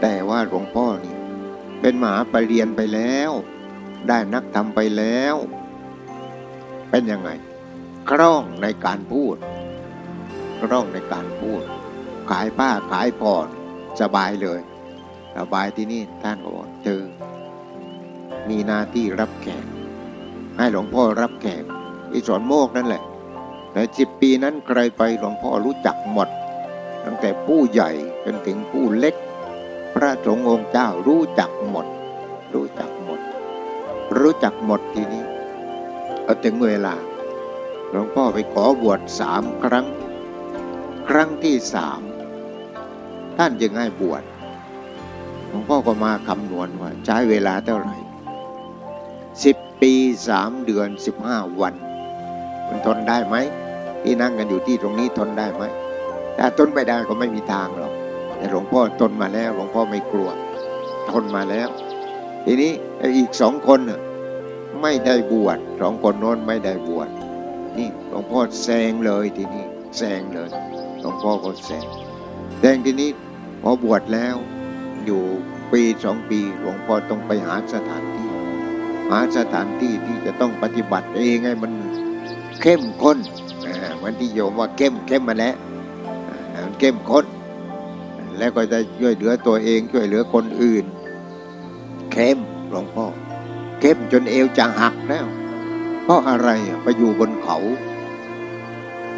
แต่ว่าหลวงพ่อนี่ เป็นหมหาปรริญญาไปแล้ว ได้นักธรรมไปแล้ว เป็นยังไง คล่องในการพูด คล่องในการพูด ขายผ้าขายผ่อนสบายเลยสบายที่นี่ท่านก็บอกเธอมีหน้าที่รับแขก ให้หลวงพ่อรับแขกที่สอนโมกนั่นแหละ แต่สิบปีนั้นใครไปหลวงพ่อรู้จักหมด ตั้งแต่ผู้ใหญ่จนถึงผู้เล็ก ระสงฆ์องค์เจ้ารู้จักหมด รู้จักหมด รู้จักหมดทีนี้เอาถึงเวลาหลวงพ่อไปขอบวชสามครั้ง ครั้งที่สามท่านจึงให้บวชหลวงพ่อก็มาคำนวณว่าใช้เวลาเท่าไหร่สิบปีสามเดือนสิบห้าวัน มันทนได้ไหมที่นั่งกันอยู่ที่ตรงนี้ทนได้ไหมถ้าทนไม่ได้ก็ไม่มีทางหรอก แต่หลวงพ่อทนมาแล้ว หลวงพ่อไม่กลัว ทนมาแล้ว ทีนี้อีกสองคนไม่ได้บวชสองคนโน้นไม่ได้บวชนี่หลวงพ่อแซงเลยทีนี้แซงเลยหลวงพ่อก็แซงแซงทีนี้พอบวชแล้วอยู่ปีสองปีหลวงพ่อต้องไปหาสถานที่ หาสถานที่ที่จะต้องปฏิบัติเองให้มันเข้มข้นมันที่โยมว่าเข้มเข้มมาแล้วมันเข้มข้น แล้วก็จะช่วยเหลือตัวเองช่วยเหลือคนอื่น เข้มหลวงพ่อเข้มจนเอวจะหักแล้ว เพราะอะไรไปอยู่บนเขา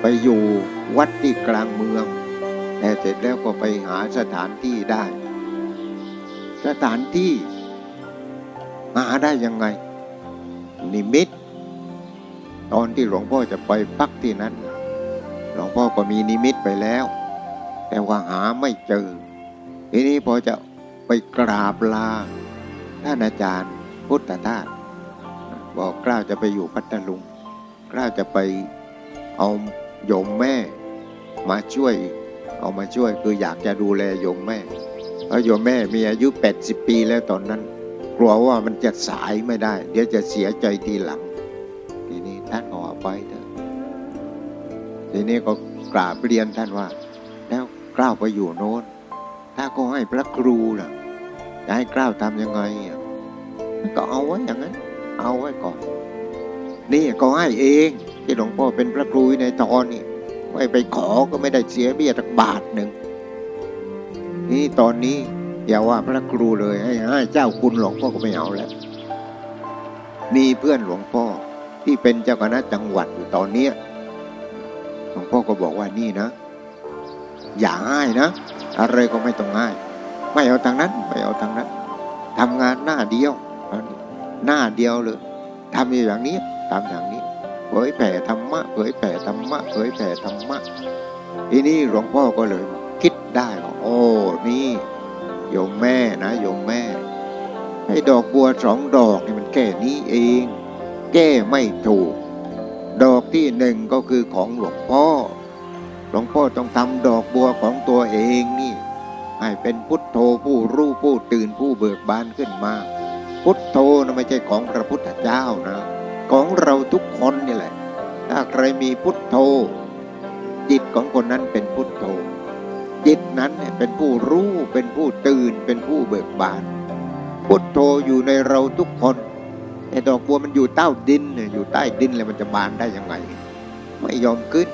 ไปอยู่วัดที่กลางเมืองแต่เสร็จแล้วก็ไปหาสถานที่ได้ สถานที่หาได้ยังไง นิมิต ตอนที่หลวงพ่อจะไปพักที่นั้น หลวงพ่อก็มีนิมิตไปแล้ว แต่ว่าหาไม่เจอ ทีนี้พอจะไปกราบลาท่านอาจารย์พุทธทาสบอกกล้าจะไปอยู่พัทลุงกล้าจะไปเอาโยมแม่มาช่วย เอามาช่วยคืออยากจะดูแลโยมแม่เพราะโยมแม่มีอายุ 80 ปีแล้วตอนนั้น กลัวว่ามันจะสายไม่ได้ เดี๋ยวจะเสียใจทีหลัง ทีนี้ท่านออไปเถอะทีนี้ก็กราบเรียนท่านว่า ล้วกล้าไปอยู่โน้น ถ้าก็ให้พระครูล่ะ จะให้กล้าทำยังไงก็เอาไว้อย่างนั้น เอาไว้ก่อน นี่ก็ให้เอง ที่หลวงพ่อเป็นพระครูในตอนนี้ไม่ไปขอก็ไม่ได้เสียเบี้ยตักบาทหนึ่งนี่ตอนนี้อย่าว่าพระครูเลยให้ให้เจ้าคุณหลวงพ่อก็ไม่เอาแล้ว มีเพื่อนหลวงพ่อที่เป็นเจ้าคณะจังหวัดอยู่ตอนเนี้ยหลวงพ่อก็บอกว่านี่นะ อย่าให้นะ อะไรก็ไม่ต้องง่าย ไม่เอาทางนั้นไม่เอาทางนั้นทำงานหน้าเดียวหน้าเดียวเลยทำอย่างนี้ทำอย่างนี้เผยแผ่ธรรมะเผยแผ่ธรรมะเผยแผ่ธรรมะทีนี้หลวงพ่อก็เลย คิดได้ว่าโอ้นี่โยมแม่นะโยมแม่ให้ดอกบัวสองดอกนี่มันแค่นี้เอง แก้ไม่ถูก ดอกที่หนึ่งก็คือของหลวงพ่อ หลวงพ่อต้องทำดอกบัวของตัวเองนี่ ให้เป็นพุทโธผู้รู้ผู้ตื่นผู้เบิกบานขึ้นมา พุทโธนะไม่ใช่ของพระพุทธเจ้านะ ของเราทุกคนนี่แหละ ถ้าใครมีพุทโธ จิตของคนนั้นเป็นพุทโธ จิตนั้นเนี่ยเป็นผู้รู้เป็นผู้ตื่นเป็นผู้เบิกบาน พุทโธอยู่ในเราทุกคนแต่ดอกบัวมันอยู่ใต้ดินเนี่ยอยู่ใต้ดินเลยมันจะบานได้ยังไง ไม่ยอมขึ้น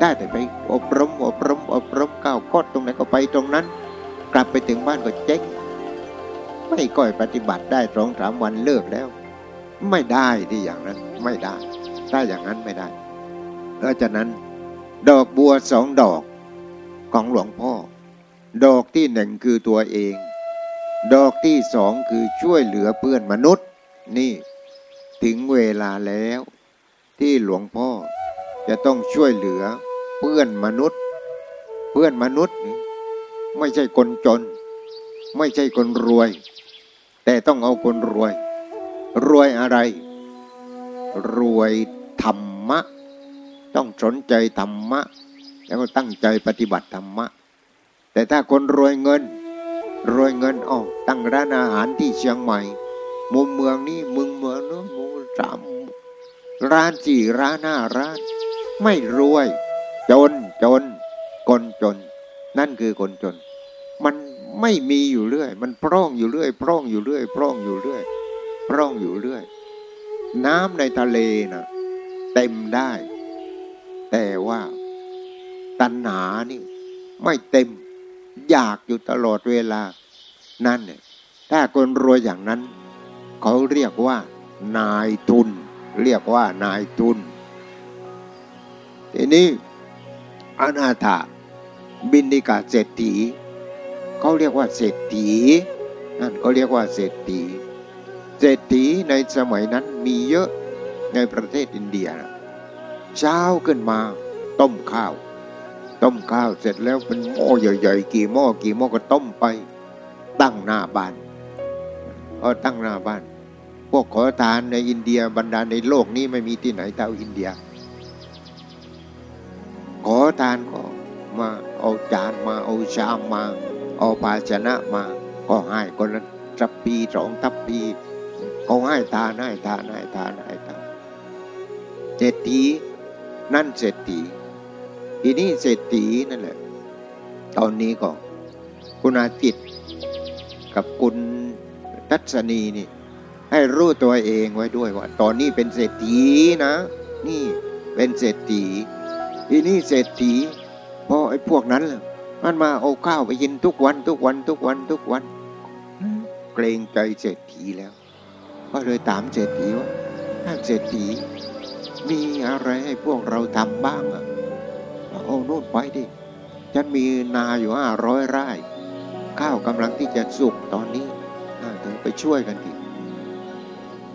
ได้แต่ไปอบรมอบรมอบรมก้าวกดตรงไหนก็ไปตรงนั้น กลับไปถึงบ้านก็เจ๊งไม่ก่อยปฏิบัติได้สองสามวันเลิกแล้ว ไม่ได้ที่อย่างนั้นไม่ได้ถ้าอย่างนั้นไม่ได้เพราะฉะนั้น ดอกบัวสองดอกของหลวงพ่อ ดอกที่หนึ่งคือตัวเอง ดอกที่สองคือช่วยเหลือเพื่อนมนุษย์ นี่ถึงเวลาแล้ว ที่หลวงพ่อจะต้องช่วยเหลือ เพื่อนมนุษย์ เพื่อนมนุษย์ ไม่ใช่คนจน ไม่ใช่คนรวย แต่ต้องเอาคนรวย รวยอะไร รวยธรรมะ ต้องสนใจธรรมะ แล้วก็ตั้งใจปฏิบัติธรรมะ แต่ถ้าคนรวยเงิน รวยเงินอ๋อตั้งร้านอาหารที่เชียงใหม่มุมเมืองนี้มึงเมืองนู้นมูสามร้านสี่ร้านห้าร้าน ไม่รวย จนจนคนจน นั่นคือคนจน มันไม่มีอยู่เรื่อย มันพร่องอยู่เรื่อยพร่องอยู่เรื่อยพร่องอยู่เรื่อยพร่องอยู่เรื่อย น้ำในทะเลนะเต็มได้ แต่ว่าตัณหานี่ไม่เต็มอยากอยู่ตลอดเวลา นั่นเนี่ยถ้าคนรวยอย่างนั้น เขาเรียกว่า นายทุน เรียกว่านายทุนทีนี้ อนาถาบินิกาเศรษฐีเขาเรียกว่าเศรษฐีนั่นเขาเรียกว่าเศรษฐี เศรษฐีในสมัยนั้นมีเยอะในประเทศอินเดียเช้าขึ้นมาต้มข้าว ต้มข้าวเสร็จแล้วเป็นหม้อใหญ่ๆกี่หม้อกี่หม้อก็ต้มไป ตั้งหน้าบ้านพอตั้งหน้าบ้าน พวกขอทานในอินเดียบรรดาในโลกนี้ไม่มีที่ไหนเท่าอินเดีย ขอทานก็มาเอาจานมาเอาชามมา เอาภาชนะมา ก็ให้คนละทัพปีสองทัพปีเขาให้ทานให้ทานให้ทานให้ทานเศรษฐีนั่นเศรษฐีทีนี้เศรษฐีนั่นแหละ ตอนนี้ก็คุณอาจิตกับคุณทัศนีนี่ ให้รู้ตัวเองไว้ด้วยว่า ตอนนี้เป็นเศรษฐีนะ นี่เป็นเศรษฐี ทีนี้เศรษฐีพอไอ้พวกนั้นล่ะมันมาเอาข้าวไปกินทุกวันทุกวันทุกวันทุกวันเกรงใจเศรษฐีแล้วก็เลยถามเศรษฐีว่าถ้าเศรษฐีมีอะไรให้พวกเราทำบ้างอะเอาโน่นไปดิฉันมีนาอยู่ห้าร้อยไร่ข้าวกำลังที่จะสุกตอนนี้เธอไปช่วยกันที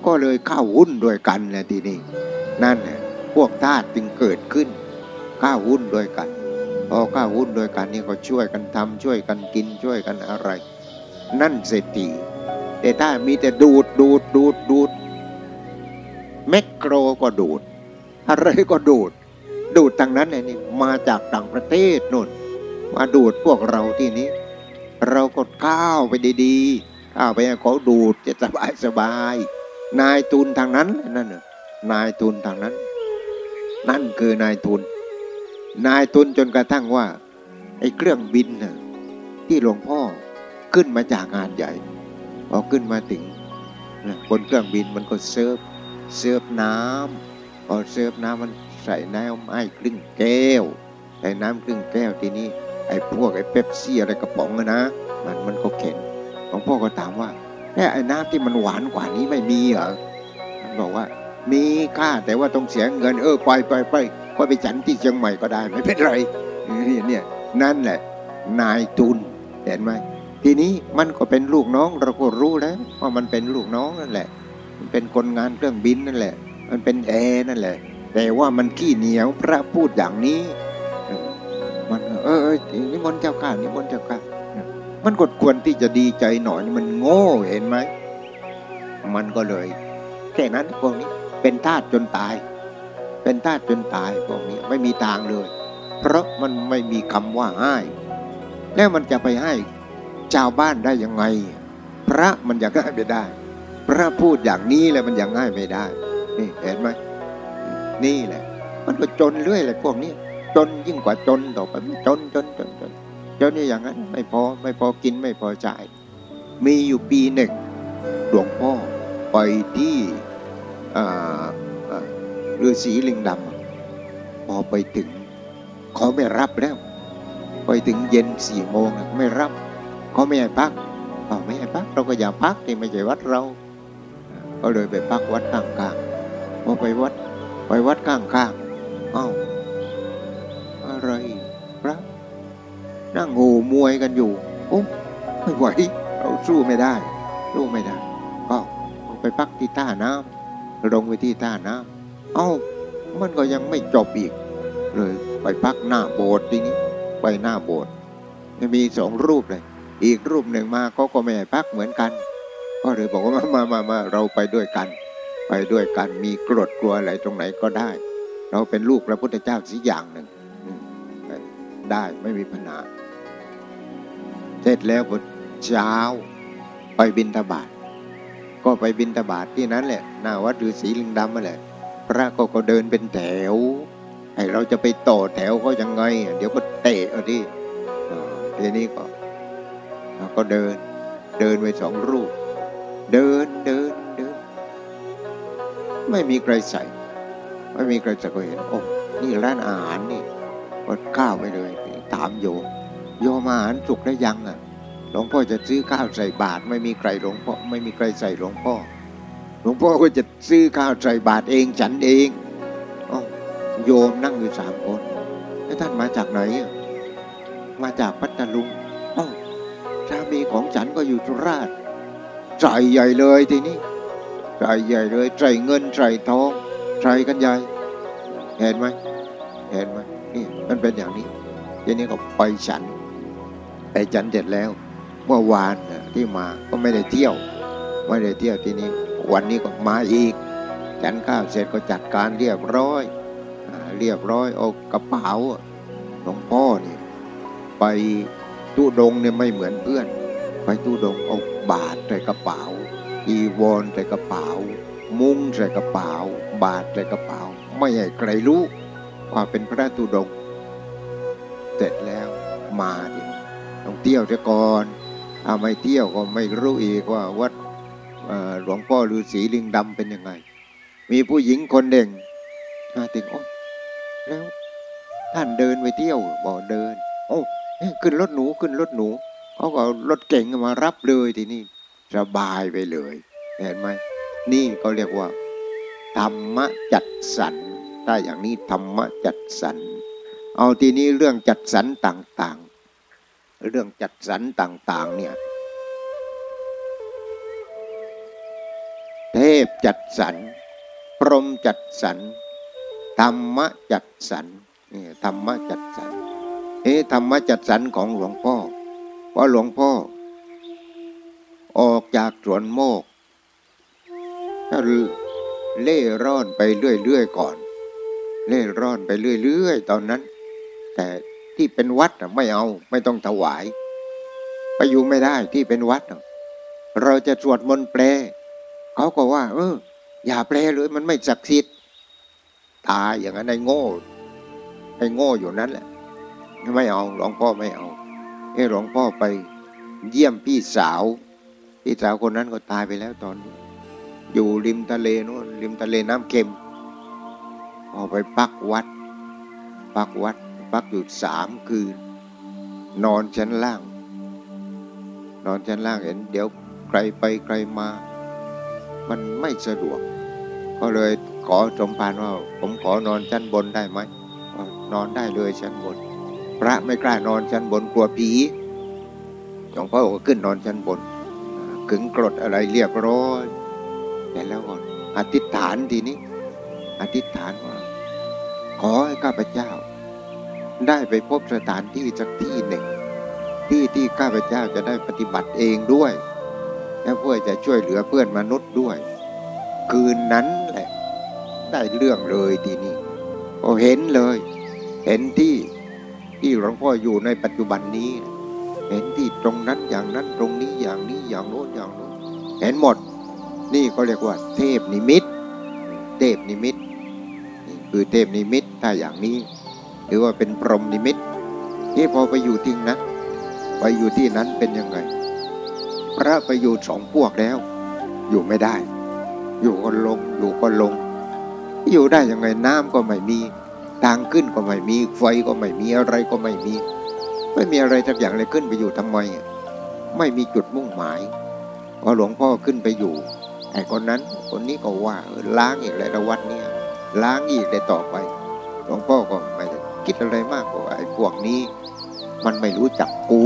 ก็เลยเข้าหุ้นด้วยกันแหละทีนี้นั่นแหละพวกทาสจึงเกิดขึ้น ข้าหุ้นด้วยกัน พอข้าหุ้นด้วยกันนี่ก็ช่วยกันทำช่วยกันกินช่วยกันอะไร นั่นเศรษฐีแต่ถ้ามีแต่ดูดดูดดูดดูดแมกโครก็ดูด อะไรก็ดูด ดูดทางนั้นเลยนี่มาจากต่างประเทศนู่น มาดูดพวกเราที่นี้ เราก็ก้าวไปดีๆก้าวไปเขาดูดจะสบายสบายนายทุนทางนั้นนั่นน่ะนายทุนทางนั้น นั่นคือนายทุน นายทุนจนกระทั่งว่า ไอ้เครื่องบินน่ะที่หลวงพ่อขึ้นมาจากงานใหญ่พอขึ้นมาถึงบนเครื่องบินมันก็ serve serve น้ำพอเซิร์ฟน้ำมันใส่น้ำไอ้ครึ่งแก้วใส่น้ำครึ่งแก้วทีนี้ไอ้พวกไอ้เป๊ปซี่อะไรกระป๋องนะมันมันก็เข็นหลวงพ่อก็ถามว่าแค่ไอ้น้ำที่มันหวานกว่านี้ไม่มีเหรอมันบอกว่า มีค่าแต่ว่าต้องเสียเงินเออปล่อยปล่อยปล่อย ก็ไปฉันที่เชียงใหม่ก็ได้ไม่เป็นไรเนี่ยนั่นแหละ นายทุนเห็นไหมทีนี้มันก็เป็นลูกน้องเราก็รู้แล้วว่ามันเป็นลูกน้องนั่นแหละ มันเป็นคนงานเครื่องบินนั่นแหละ มันเป็นแอร์นั่นแหละ แต่ว่ามันขี้เหนียวพระพูดอย่างนี้มันเออนิมนต์เจ้าข้านิมนต์เจ้าข้ามันกดควรที่จะดีใจหน่อยมันโง่เห็นไหมมันก็เลยแค่นั้นพวกนี้เป็นทาสจนตาย เป็นทาสจนตายพวกนี้ไม่มีทางเลย เพราะมันไม่มีคำว่าให้แล้วมันจะไปให้ชาวบ้านได้ยังไง พระมันยังง่ายไม่ได้ พระพูดอย่างนี้เลยมันยังง่ายไม่ได้ นี่เห็นไหมนี่แหละ มันก็จนเรื่อยเลยพวกนี้จนยิ่งกว่าจนต่อไปจนจนจนจนจนนี่อย่างนั้น ไม่พอไม่พอกินไม่พอจ่าย มีอยู่ปีหนึ่งหลวงพ่อไปที่ ฤาษีลิงดำพอไปถึงเขาไม่รับแล้ว ไปถึงเย็นสี่โมงไม่รับเขาไม่ให้พักเขาไม่ให้พักเราก็อย่าพักที่ไม่ใช่วัดเรา ก็เลยไปพักวัดข้างๆพอไปวัดไปวัดข้างๆเอ้าอะไรพระนั่งโง่มวยกันอยู่โอ้ไม่ไหวเราสู้ไม่ได้สู้ไม่ได้ ก็ไปพักที่ท่าน้ำลงไปที่ท่าน้ำ เอ้ามันก็ยังไม่จบอีก เลยไปพักหน้าโบสถ์ทีนี้ไปหน้าโบสถ์มีสองรูปเลย อีกรูปหนึ่งมาเขาก็ไม่พักเหมือนกัน ก็เลยบอกว่ามามามามาเราไปด้วยกัน ไปด้วยกันมีกรดกลัวอะไรตรงไหนก็ได้ เราเป็นลูกพระพุทธเจ้าสิอย่างหนึ่งได้ไม่มีปัญหาเสร็จแล้วบทเช้าไปบินทบาทก็ไปบินทบาทที่นั้นแหละหน้าวัดฤาษีลิงดำมาแหละ พระก็ก็เดินเป็นแถวไอเราจะไปต่อแถวก็ยังไง เดี๋ยวก็เตะเอาที่ทีนี้ก็เราก็เดิน เดินไปสองรูป เดินเดินเดิน ไม่มีใครใส่ ไม่มีใครจะก็เห็นโอ้นี่ร้านอาหารนี่กดข้าวไปเลย ถามโยมโยมอาหารสุกได้ยังอะหลวงพ่อจะซื้อข้าวใส่บาตรไม่มีใครหลวงพ่อไม่มีใครใส่หลวงพ่อ ลวงพ่อก็จะซื้อข้าวใส่บาตรเองฉันเองอโยมนั่งอยู่สามคนแล้วท่านมาจากไหน มาจากพัทลุงสามีของฉันก็อยู่สุราษฎร์ใส่ใหญ่เลยทีนี้ใส่ใหญ่เลยใส่เงินใส่ทองใส่กันใหญ่เห็นไหมเห็นไหมนี่มันเป็นอย่างนี้ทีนี้ก็ไปฉัน ไปฉันเสร็จแล้ว เมื่อวานที่มาก็ไม่ได้เที่ยว ไม่ได้เที่ยวทีนี้ วันนี้ก็มาอีกฉันข้าวเสร็จก็จัดการเรียบร้อยเรียบร้อยเอากระเป๋าหลวงพ่อนี่ไปตู้ดงเนี่ยไม่เหมือนเพื่อน ไปตู้ดงเอาบาทใส่กระเป๋าอีวอนใส่กระเป๋า มุ้งใส่กระเป๋า บาทใส่กระเป๋า ไม่ให้ใครรู้คว่าเป็นพระตู้ดง เสร็จแล้วมาดิต้องเที่ยวจะก่อนถ้าไม่เที่ยวก็ไม่รู้อีกว่าวัด หลวงพ่อฤาษีลิงดำเป็นยังไง มีผู้หญิงคนหนึ่งมาถึงโอ้แล้วท่านเดินไปเที่ยวบอกเดิน โอ้ขึ้นรถหนูขึ้นรถหนูเขาก็รถเก่งมารับเลยทีนี้สบายไปเลย เห็นไหมนี่เขาเรียกว่า ธรรมจัดสรรถ้าอย่างนี้ธรรมจัดสรรเอาทีนี้เรื่องจัดสรรต่างๆ เรื่องจัดสรรต่าง ๆ เนี่ย พจัดสรร พรหมจัดสรร ธรรมจัดสรรนี่ธรรมจัดสรร เอ๊ธรรมจัดสรรของหลวงพ่อเพราะหลวงพ่อ ออกจากสวนโมกถ้าเล่ร่อนไปเรื่อยๆก่อน เล่ร่อนไปเรื่อยๆ ตอนนั้น แต่ที่เป็นวัดไม่เอาไม่ต้องถวาย ไปอยู่ไม่ได้ที่เป็นวัด เราจะสวดมนต์แปล เขาก็ว่า เออ อย่าแปลเลยมันไม่ศักดิ์สิทธิ์ตายอย่างนั้นไอ้โง่ไอ้โง่อยู่นั้นแหละ ไม่เอาหลวงพ่อไม่เอาไอ้หลวงพ่อไปเยี่ยมพี่สาว พี่สาวคนนั้นก็ตายไปแล้วตอนนี้อยู่ริมทะเลนู้นริมทะเลน้ำเค็มออกไปปักวัด ปักวัด ปักอยู่สามคืน นอนชั้นล่าง นอนชั้นล่างเห็น เดี๋ยวใครไปใครมา มันไม่สะดวก ก็เลยขอสมภารว่า ผมขอนอนชั้นบนได้ไหมนอนได้เลยชั้นบน พระไม่กล้านอนชั้นบนกลัวผีหลวงพ่อก็ขึ้นนอนชั้นบนขึงกรดอะไรเรียบร้อยแต่แล้วก็อธิษฐานทีนี้ อธิษฐานว่า ขอให้ข้าพเจ้า ได้ไปพบสถานที่สักที่หนึ่ง ที่ที่ข้าพเจ้าจะได้ปฏิบัติเองด้วย และเพื่อจะช่วยเหลือเพื่อนมนุษย์ด้วย คืนนั้นแหละ ได้เรื่องเลยทีนี้พอเห็นเลย เห็นที่ที่หลวงพ่ออยู่ในปัจจุบันนี้ เห็นที่ตรงนั้นอย่างนั้นตรงนี้อย่างนี้อย่างโน้นอย่างโน้นเห็นหมด นี่เขาเรียกว่า เทพนิมิต เทพนิมิตนี่คือเทพนิมิตถ้าอย่างนี้ หรือว่าเป็นพรหมนิมิตที่พอไปอยู่ที่นั้นไปอยู่ที่นั้นเป็นยังไง พระไปอยู่สองพวกแล้ว อยู่ไม่ได้ อยู่ก็ลง อยู่ก็ลง อยู่ได้ยังไงน้ำก็ไม่มี ทางขึ้นก็ไม่มีไฟก็ไม่มีอะไรก็ไม่มี ไม่มีอะไรสักอย่างเลยขึ้นไปอยู่ทำไม ไม่มีจุดมุ่งหมายพอหลวงพ่อขึ้นไปอยู่ไอ้คนนั้นคนนี้ก็ว่าล้างอีกแล้ววัดเนี่ยล้างอีกเลยต่อไปหลวงพ่อก็ไม่ได้คิดอะไรมากกว่าไอ้พวกนี้ มันไม่รู้จักกู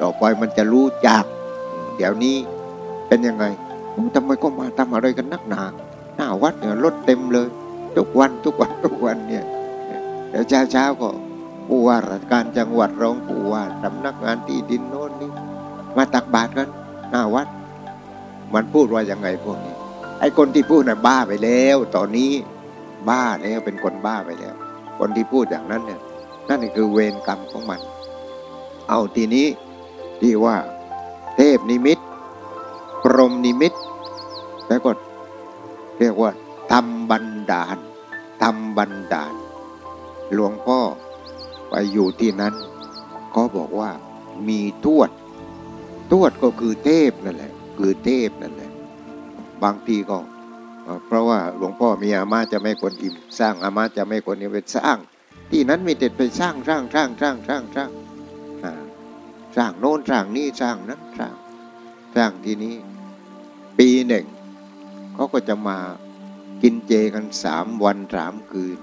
ต่อไปมันจะรู้จัก เดี๋ยวนี้เป็นยังไงทำไมก็มาทำอะไรกันนักหนา หน้าวัดเนี่ยรถเต็มเลย ทุกวันทุกวันทุกวันเนี่ยเดี๋ยวเช้าเช้าก็ผู้ว่าราชการจังหวัดรองผู้ว่าสำนักงานที่ดินโน่นนี่มาตักบาตรกันหน้าวัด มันพูดว่ายังไงพวกนี้ ไอ้คนที่พูดน่ะบ้าไปแล้ว ตอนนี้บ้าแล้วเป็นคนบ้าไปแล้ว คนที่พูดอย่างนั้นเนี่ยนั่นคือเวรกรรมของมัน เอาทีนี้ที่ว่า เทพนิมิตพรมนิมิต แล้วก็เรียกว่าทำบันดาลทำบันดาล หลวงพ่อไปอยู่ที่นั้นเขาบอกว่ามีทวด ทวดก็คือเทพนั่นแหละ คือเทพนั่นแหละ บางทีก็ เพราะว่าหลวงพ่อมีอามาจะไม่คนอิ่ม สร้างอามาจะไม่คนอิ่มไปสร้าง ที่นั้นมีแต่ไปสร้างสร้างสร้างสร้างสร้างสร้าง สร้างโน้นสร้างนี่สร้างนั้นสร้าง สร้างที่นี้ ปีหนึ่งเขาก็จะมากินเจกันสามวันสามคืน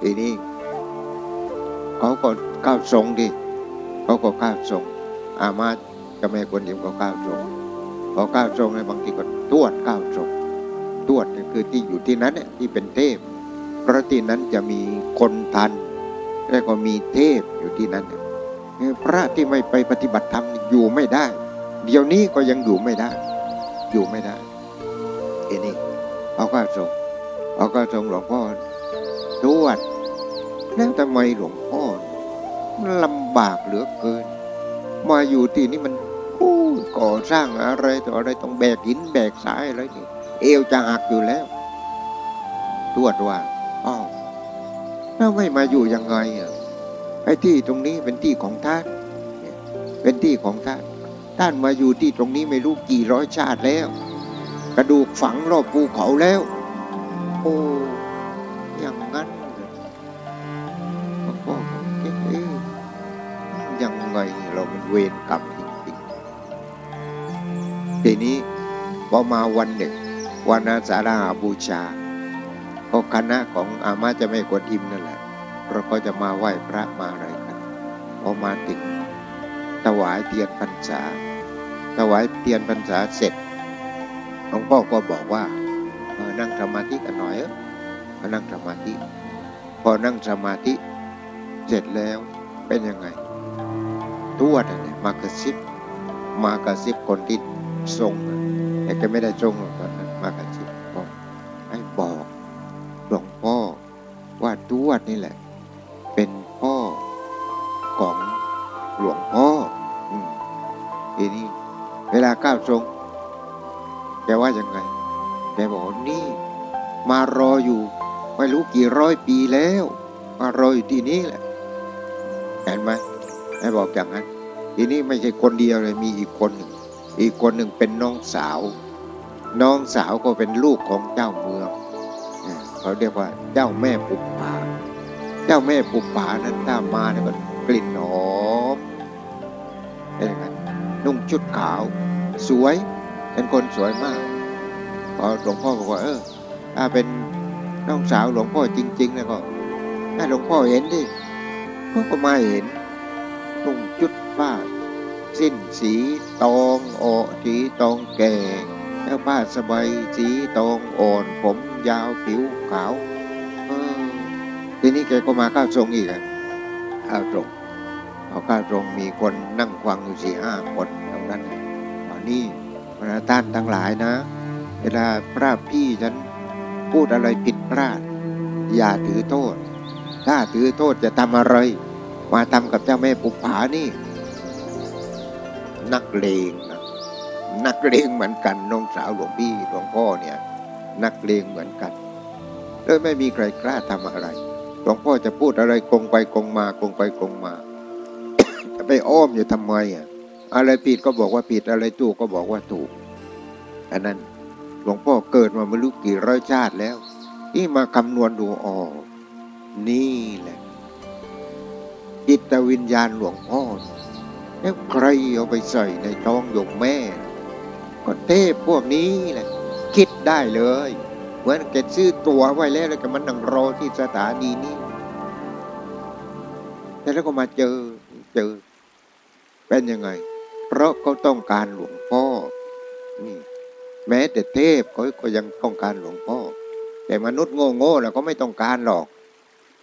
ทีนี้เขาก็ข้าวทรงดิเขาก็ข้าวทรง อามาจะไม่คนอิ่มก็ข้าวทรงพอก้าวทรงในบางทีก็ตวดก้าวทรงตวดคือที่อยู่ที่นั้นเนี่ยที่เป็นเทพเพราะที่นั้นจะมีคนทัน แล้วก็มีเทพอยู่ที่นั้น พระที่ไม่ไปปฏิบัติธรรมอยู่ไม่ได้ เดี๋ยวนี้ก็ยังอยู่ไม่ได้ อยู่ไม่ได้เอ็นี่เอาก้าทรงเอาก้าทรงหลวงพ่อตวดแล้วทำไมหลวงพ่อลำบากเหลือเกิน มาอยู่ที่นี่มันก่อสร้างอะไรต่ออะไรต้องแบกหินแบกสายอะไรนี่เอวจะหักอยู่แล้วตรวจว่าอ้าวถ้าไม่มาอยู่ยังไงอะ ไอ้ที่ตรงนี้เป็นที่ของท่านเป็นที่ของท่านท่านมาอยู่ที่ตรงนี้ไม่รู้กี่ร้อยชาติแล้ว กระดูกฝังรอบภูเขาแล้ว โอ้อย่างนั้นก็คิดเอ๊ะยังไงเรามันเวรกรรมจริงๆทีนี้พอมาวันหนึ่งวันอาสาฬหาบูชาก็คณะของอามาจะไม่กวนอิมนั่นแหละ เราก็จะมาไหว้พระมาอะไรกันพอมาถึงถวายเทียนพรรษาถวายเทียนพรรษาเสร็จหลวงพ่อก็บอกว่าเออนั่งสมาธิกันหน่อยเออมานั่งสมาธิ พอนั่งสมาธิเสร็จแล้วเป็นยังไงทวดเนี่ยมากระซิบมากระซิบคนที่ทรงแต่แกไม่ได้ทรงหรอกตอนนั้นมากระซิบบอกให้บอกหลวงพ่อว่าทวดนี่แหละ ร้อยปีแล้วมารออยู่ที่นี่แหละเห็นไหมให้บอกอย่างนั้น ทีนี้ไม่ใช่คนเดียวเลยมีอีกคนหนึ่ง อีกคนหนึ่งเป็นน้องสาว น้องสาวก็เป็นลูกของเจ้าเมืองเขาเรียกว่าเจ้าแม่ปุบผาเจ้าแม่ปุบผานั้นถ้ามาเนี่ยก็กลิ่นหอมเป็นไงนุ่งชุดขาว สวยเป็นคนสวยมากพอหลวงพ่อบอกว่าเออถ้าเป็น น้องสาวหลวงพ่อจริงๆแล้วก็ให้หลวงพ่อเห็นดิเขาก็มาเห็นนุ่งชุดผ้าสิ้นสีตองออสีตองแก่ แล้วผ้าสบายสีตองอ่อนผมยาวผิวขาวเออทีนี้แกก็มาข้าทรงอีกอะข้าทรงเอาข้าทรงมีคนนั่งฟังอยู่สี่ห้าคนตรงนั้นตอนนี้พระท่านทั้งหลายนะ เวลาพระพี่ฉัน พูดอะไรผิดพลาด อย่าถือโทษ ถ้าถือโทษจะทำอะไร มาทำกับเจ้าแม่ปุปผานี่ นักเลงนะนักเลงเหมือนกันน้องสาวหลวงพี่หลวงพ่อเนี่ย นักเลงเหมือนกันเลยไม่มีใครกล้าทำอะไรหลวงพ่อจะพูดอะไรกงไปกงมากงไปกงมาจะไปอ้อมอยู่ทำไมอะอะไรผิดก็บอกว่าผิดอะไรถูกก็บอกว่าถูกอันนั้น หลวงพ่อเกิดมาไม่รู้กี่ร้อยชาติแล้ว นี่มาคำนวณดูอ๋อนี่แหละ จิตวิญญาณหลวงพ่อ แล้วใครเอาไปใส่ในท้องโยมแม่ ก็เทพพวกนี้แหละ คิดได้เลยเหมือนแกซื้อตั๋วไว้แล้วแล้วก็มันนั่งรอที่สถานีนี้แต่แล้วก็มาเจอเจอ เป็นยังไง เพราะเขาต้องการหลวงพ่อนี่ แม้แต่เทพเขาก็ยังต้องการหลวงพ่อ แต่มนุษย์โง่โง่ๆแล้วก็ไม่ต้องการหรอก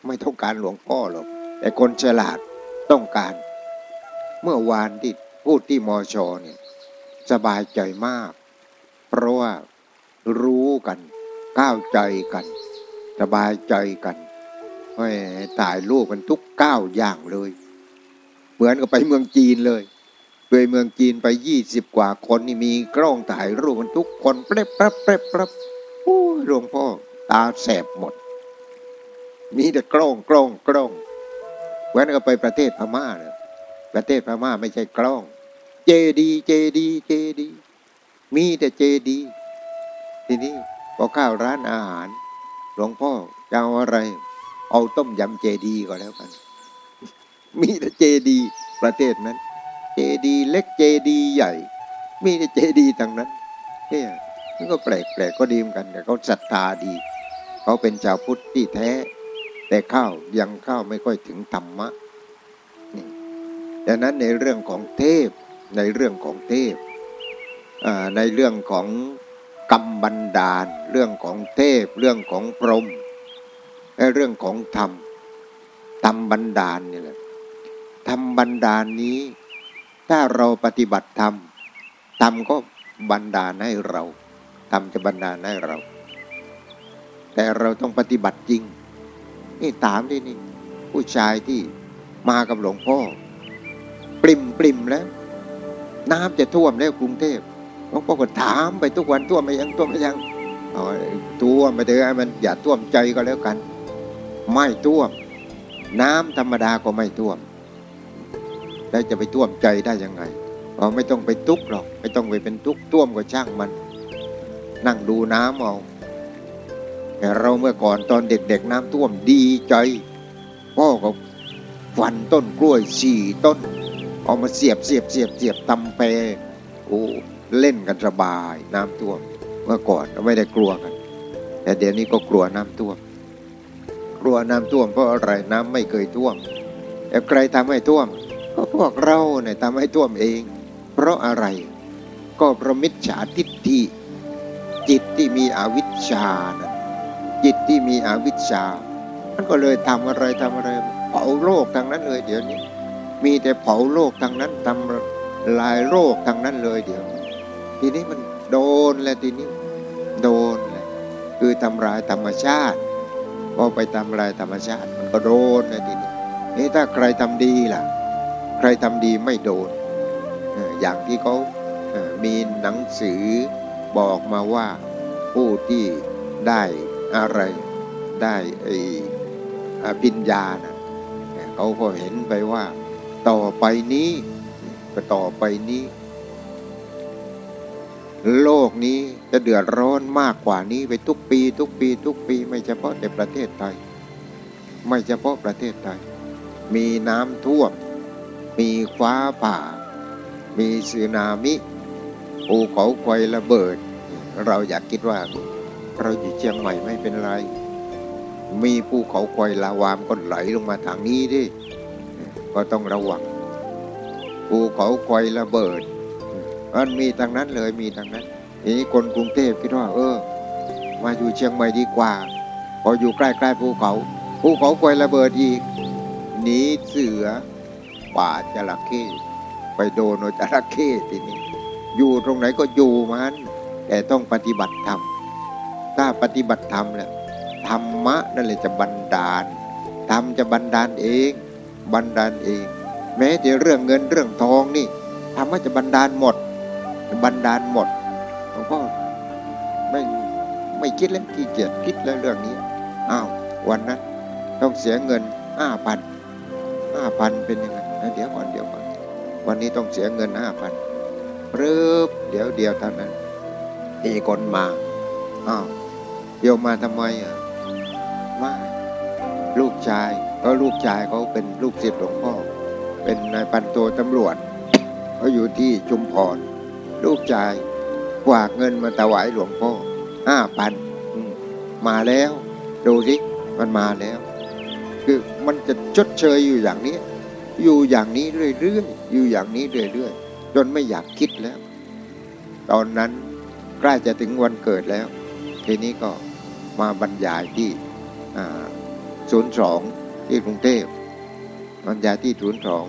ไม่ต้องการหลวงพ่อหรอกแต่คนฉลาดต้องการ เมื่อวานที่พูดที่มอชอเนี่ยสบายใจมาก เพราะว่ารู้กันก้าวใจกัน สบายใจกันแหมถ่ายรูปกันทุกก้าวอย่างเลย เหมือนกับไปเมืองจีนเลย ยเมืองจีนไปยี่สิบกว่าคนนี่มีกล้องถ่ายรูปกันทุกคนเปรบเปรบเปรบเปรบโอ้หลวงพ่อตาแสบหมด มีแต่กล้องกล้องกล้องเหมือนกับไปประเทศพม่าเนี่ยประเทศพม่าไม่ใช่กล้อง เจดีเจดีเจดีมีแต่เจดีทีนี้พอเข้าวร้านอาหาร หลวงพ่อจะเอาอะไร เอาต้มยำเจดีก็แล้วกัน มีแต่เจดีประเทศนั้น เจดีเล็กเจดีใหญ่ มีแต่เจดีทั้งนั้นเนี่ยมันก็แปลกแปลกก็ดีเหมือนกันแต่เขาศรัทธาดี เขาเป็นชาวพุทธที่แท้ แต่เข้ายังเข้าไม่ค่อยถึงธรรมะนี่ดังนั้นในเรื่องของเทพ ในเรื่องของเทพในเรื่องของกรรมบันดาล เรื่องของเทพ เรื่องของพรหมและเรื่องของธรรมธรรมบันดาลนี่แหละธรรมบันดาลนี้ ถ้าเราปฏิบัติธรรมธรรมก็บันดาลให้เราธรรมจะบันดาลให้เรา แต่เราต้องปฏิบัติจริง นี่ถามที่นี่ ผู้ชายที่มากับหลวงพ่อ ปริมปริมแล้ว น้ำจะท่วมแล้วกรุงเทพหลวงพ่อก็ถามไปทุกวันท่วมไหมยังท่วมไหมยังอ๋อท่วมไปเถอะมันอย่าท่วมใจก็แล้วกัน ไม่ท่วม น้ำธรรมดาก็ไม่ท่วม แล้วจะไปท่วมใจได้ยังไงอ๋อไม่ต้องไปทุกข์หรอกไม่ต้องไปเป็นทุกข์ท่วมก็ช่างมัน นั่งดูน้ำเอาแต่เราเมื่อก่อนตอนเด็กๆน้ำท่วมดีใจพ่อก็ฟันต้นกล้วยสี่ต้น เอามาเสียบเสียบเสียบเสียบตำเปโอ้เล่นกันสบายน้ำท่วม เมื่อก่อนเราไม่ได้กลัวกัน แต่เดี๋ยวนี้ก็กลัวน้ำท่วม กลัวน้ำท่วมเพราะอะไรน้ำไม่เคยท่วมแต่ใครทำให้ท่วม พวกเราเนี่ยทำให้ท่วมเอง เพราะอะไร ก็เพราะมิจฉาทิฏฐิจิตที่มีอวิชชานะจิตที่มีอวิชชา มันก็เลยทำอะไรทำอะไร เผาโลกทางนั้นเลยเดี๋ยวนี้ มีแต่เผาโลกทางนั้นทำลายโลกทางนั้นเลยเดี๋ยวนี้ทีนี้มันโดนแล้วทีนี้โดนแหละคือทำลายธรรมชาติพอไปทำลายธรรมชาติ มันก็โดนเลยทีนี้นี่ถ้าใครทำดีล่ะ ใครทำดีไม่โดน อย่างที่เขามีหนังสือบอกมาว่าผู้ที่ได้อะไรได้ไอ้อภิญญานะเนี่ยเขาก็เห็นไปว่า ต่อไปนี้ก็ต่อไปนี้ โลกนี้จะเดือดร้อนมากกว่านี้ไปทุกปี ทุกปี ทุกปีไม่เฉพาะในประเทศไทย ไม่เฉพาะประเทศไทย มีน้ำท่วม มีฟ้าผ่า มีสึนามิภูเขาไฟระเบิด เราอยากคิดว่า เราอยู่เชียงใหม่ไม่เป็นไร มีภูเขาไฟลาวามก็ไหลลงมาทางนี้ดิก็ต้องระวังภูเขาไฟระเบิดมันมีทางนั้นเลยมีทางนั้นทีนี้คนกรุงเทพคิดว่า เออ มาอยู่เชียงใหม่ดีกว่า พออยู่ใกล้ๆภูเขาภูเขาไฟระเบิดอีกหนีเสือ ป่าจระเข้ไปโดนจระเข้ทีนี้ อยู่ตรงไหนก็อยู่มัน แต่ต้องปฏิบัติธรรมถ้าปฏิบัติธรรมแหละธรรมะนั่นแหละจะบันดาลธรรมจะบันดาลเอง บันดาลเอง แม้แต่เรื่องเงินเรื่องทองนี่ธรรมะจะบันดาลหมดบันดาลหมดหลวงพ่อไม่ไม่คิดแล้วขี้เกียจคิดแล้วเรื่องนี้อ้าววันนั้นต้องเสียเงินห้าพันห้าพันเป็นยังไง เดี๋ยวก่อนเดี๋ยวก่อน วันนี้ต้องเสียเงินห้าพันปรึบเดี๋ยวเดียวเท่านั้นมีคนมาอ้าวเดียวมาทำไมอะมาลูกชายก็ลูกชายเขาเป็นลูกศิษย์หลวงพ่อ เป็นนายพันโทตำรวจเขาอยู่ที่ชุมพร ลูกชายฝากเงินมาถวายหลวงพ่อห้าพันมาแล้ว ดูสิมันมาแล้ว คือมันจะชดเชยอยู่อย่างนี้ อยู่อย่างนี้เรื่อยๆอยู่อย่างนี้เรื่อยๆจนไม่อยากคิดแล้ว ตอนนั้นใกล้จะถึงวันเกิดแล้ว ทีนี้ก็มาบรรยายที่ศูนย์สองที่กรุงเทพบรรยายที่ศูนย์สอง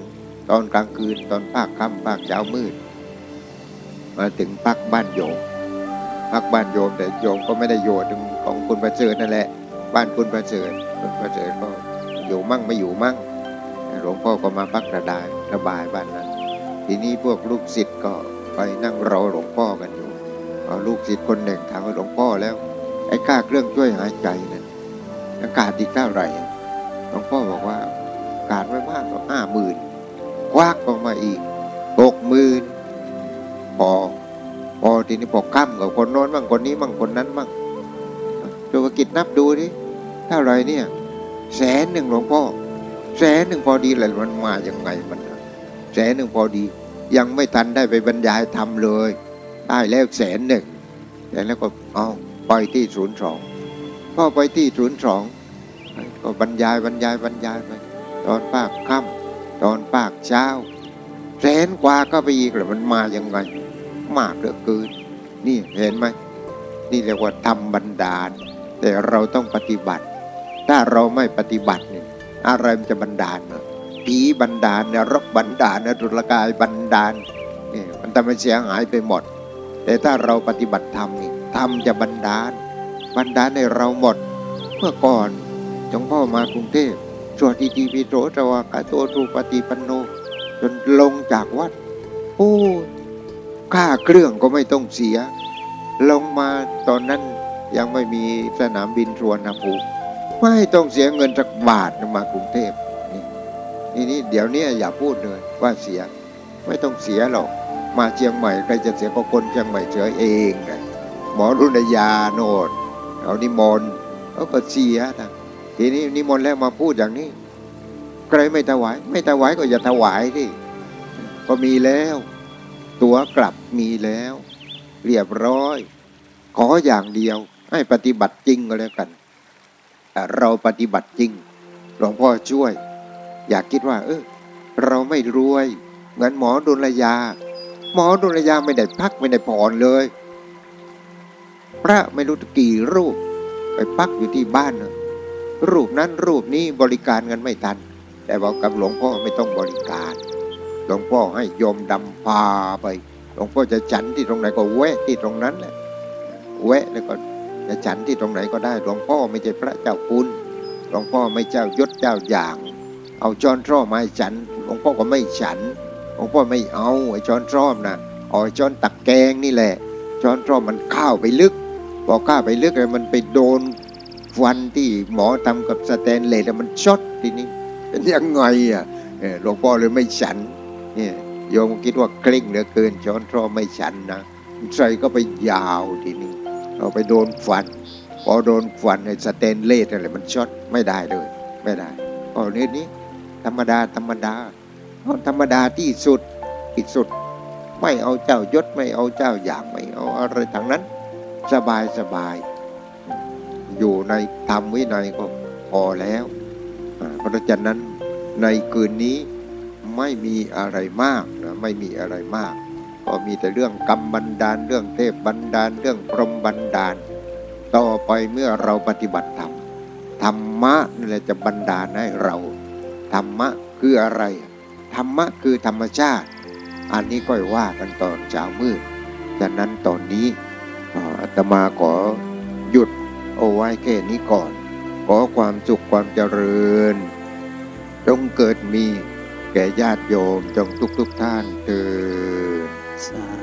ตอนกลางคืนตอนภาคค่ำภาคเช้ามืด มาถึงพักบ้านโยมพักบ้านโยมแต่โยมก็ไม่ได้โยถึงของคุณประเสริฐนั่นแหละ บ้านคุณประเสริฐคุณประเสริฐก็อยู่มั่งไม่อยู่มั่ง ลวงพ่อก็มาพักระดายระบายบ้านนั้นทีนี้พวกลูกศิษย์ก็ไปนั่งรอหลวงพ่อกันอยู่เอาลูกศิษย์คนหนึ่งถามหลวงพ่อแล้ว ไอ้ค่าเครื่องช่วยหายใจนั่นอากาศอีกเท่าไหร่หลวงพ่อบอกว่าอากาศไม่มากก็ห้าหมื่นควักออกมาอีกหกหมื่นพอพอทีนี้พอค่ำกับคนโน้นบ้างคนนี้บ้างคนนั้นบ้างดูกิจนับดูดิเท่าไรเนี่ยแสนหนึ่งหลวงพ่อ แสนหนึ่งพอดีเลยมันมาอย่างไงมันแสนหนึ่งพอดี ยังไม่ทันได้ไปบรรยายทำเลย ได้แล้วแสนหนึ่งแต่แล้วก็เอาไปที่ศูนย์สองก็ไปที่ศูนย์สองก็บรรยายบรรยายบรรยายไปตอนภาคค่ำตอนภาคเช้าแสนกว่าก็ไปอีกเลยมันมาอย่างไง มากเหลือเกินนี่เห็นไหมนี่เรียกว่าทำบันดาล แต่เราต้องปฏิบัติ ถ้าเราไม่ปฏิบัติเนี่ย อะไรมันจะบันดาลผีบันดาลนรกบันดาลนรุลกายบันดาลนี่มันทำให้เสียหายไปหมด แต่ถ้าเราปฏิบัติธรรมนี่ธรรมจะบันดาล บันดาลในเราหมด เมื่อก่อนหลวงพ่อมากรุงเทพสวดอิติปิโสตวากาโตรูปฏิปันโน จนลงจากวัดโอ้ค่าเครื่องก็ไม่ต้องเสีย ลงมาตอนนั้นยังไม่มีสนามบินสวนภูมิ ไม่ต้องเสียเงินสักบาทมากรุงเทพนี่นี่นี่เดี๋ยวนี้อย่าพูดเลยว่าเสียไม่ต้องเสียหรอก มาเชียงใหม่ใครจะเสียก็คนเชียงใหม่เฉยเองไงหมอรุณยาโนดเอานิมนต์เขาก็เสียนะทีนี้นิมนต์แล้วมาพูดอย่างนี้ใครไม่ถวาย ไม่ถวายก็อย่าถวายที่ก็มีแล้ว ตัวกลับมีแล้ว เรียบร้อย ขออย่างเดียวให้ปฏิบัติจริงก็แล้วกัน เราปฏิบัติจริงหลวงพ่อช่วย อยากคิดว่า เออเราไม่รวยเหมือนหมอดุลยา หมอดุลยาไม่ได้พักไม่ได้ผ่อนเลย พระไม่รู้กี่รูป ไปพักอยู่ที่บ้านนะรูปนั้นรูปนี้บริการกันไม่ทัน แต่บอกกับหลวงพ่อไม่ต้องบริการ หลวงพ่อให้โยมดำพาไป หลวงพ่อจะฉันที่ตรงไหนก็แวะที่ตรงนั้นแหละแวะแล้วก็ จะฉันที่ตรงไหนก็ได้หลวงพ่อไม่ใช่พระเจ้าคุณหลวงพ่อไม่เจ้ายศเจ้าอย่าง เอาจอนท่อมาให้ฉันหลวงพ่อก็ไม่ฉันหลวงพ่อไม่เอาไอ้จอนท่อมนะเอาไอ้จอนตักแกงนี่แหละจอนท่อมมันข้าวไปลึกพอข้าวไปลึกเลยมันไปโดนฟันที่หมอทำกับสแตนเลสแล้วมันช็อตทีนี้เป็นยังไงอะเออหลวงพ่อเลยไม่ฉันเนี่ยโยมคิดว่าเคร่งเหลือเกินช้อนทรอไม่ฉันนะใส่ก็ไปยาวทีนี้ เอาไปโดนฟันพอโดนฟันในสเตนเลสอะไรมันช็อตไม่ได้เลย ไม่ได้อ๋อเรื่องนี้ ธรรมดาธรรมดาเอาธรรมดาที่สุดที่สุด ไม่เอาเจ้ายศไม่เอาเจ้าอย่างไม่เอาอะไรทั้งนั้น สบายสบาย อยู่ในธรรมวินัยก็พอแล้ว เพราะฉะนั้นในคืนนี้ไม่มีอะไรมากนะไม่มีอะไรมาก ก็มีแต่เรื่องกรรมบันดาลเรื่องเทพบันดาลเรื่องพรหมบันดาล ต่อไปเมื่อเราปฏิบัติธรรมธรรมะนี่แหละจะบันดาลให้เราธรรมะคืออะไร ธรรมะคือธรรมชาติ อันนี้ก็ว่ากันตอนเช้ามืดฉะนั้นตอนนี้อาตมาขอหยุดเอาไว้แค่นี้ก่อน ขอความสุขความเจริญ จงเกิดมีแก่ญาติโยมจงทุกทุกท่านเถิด สา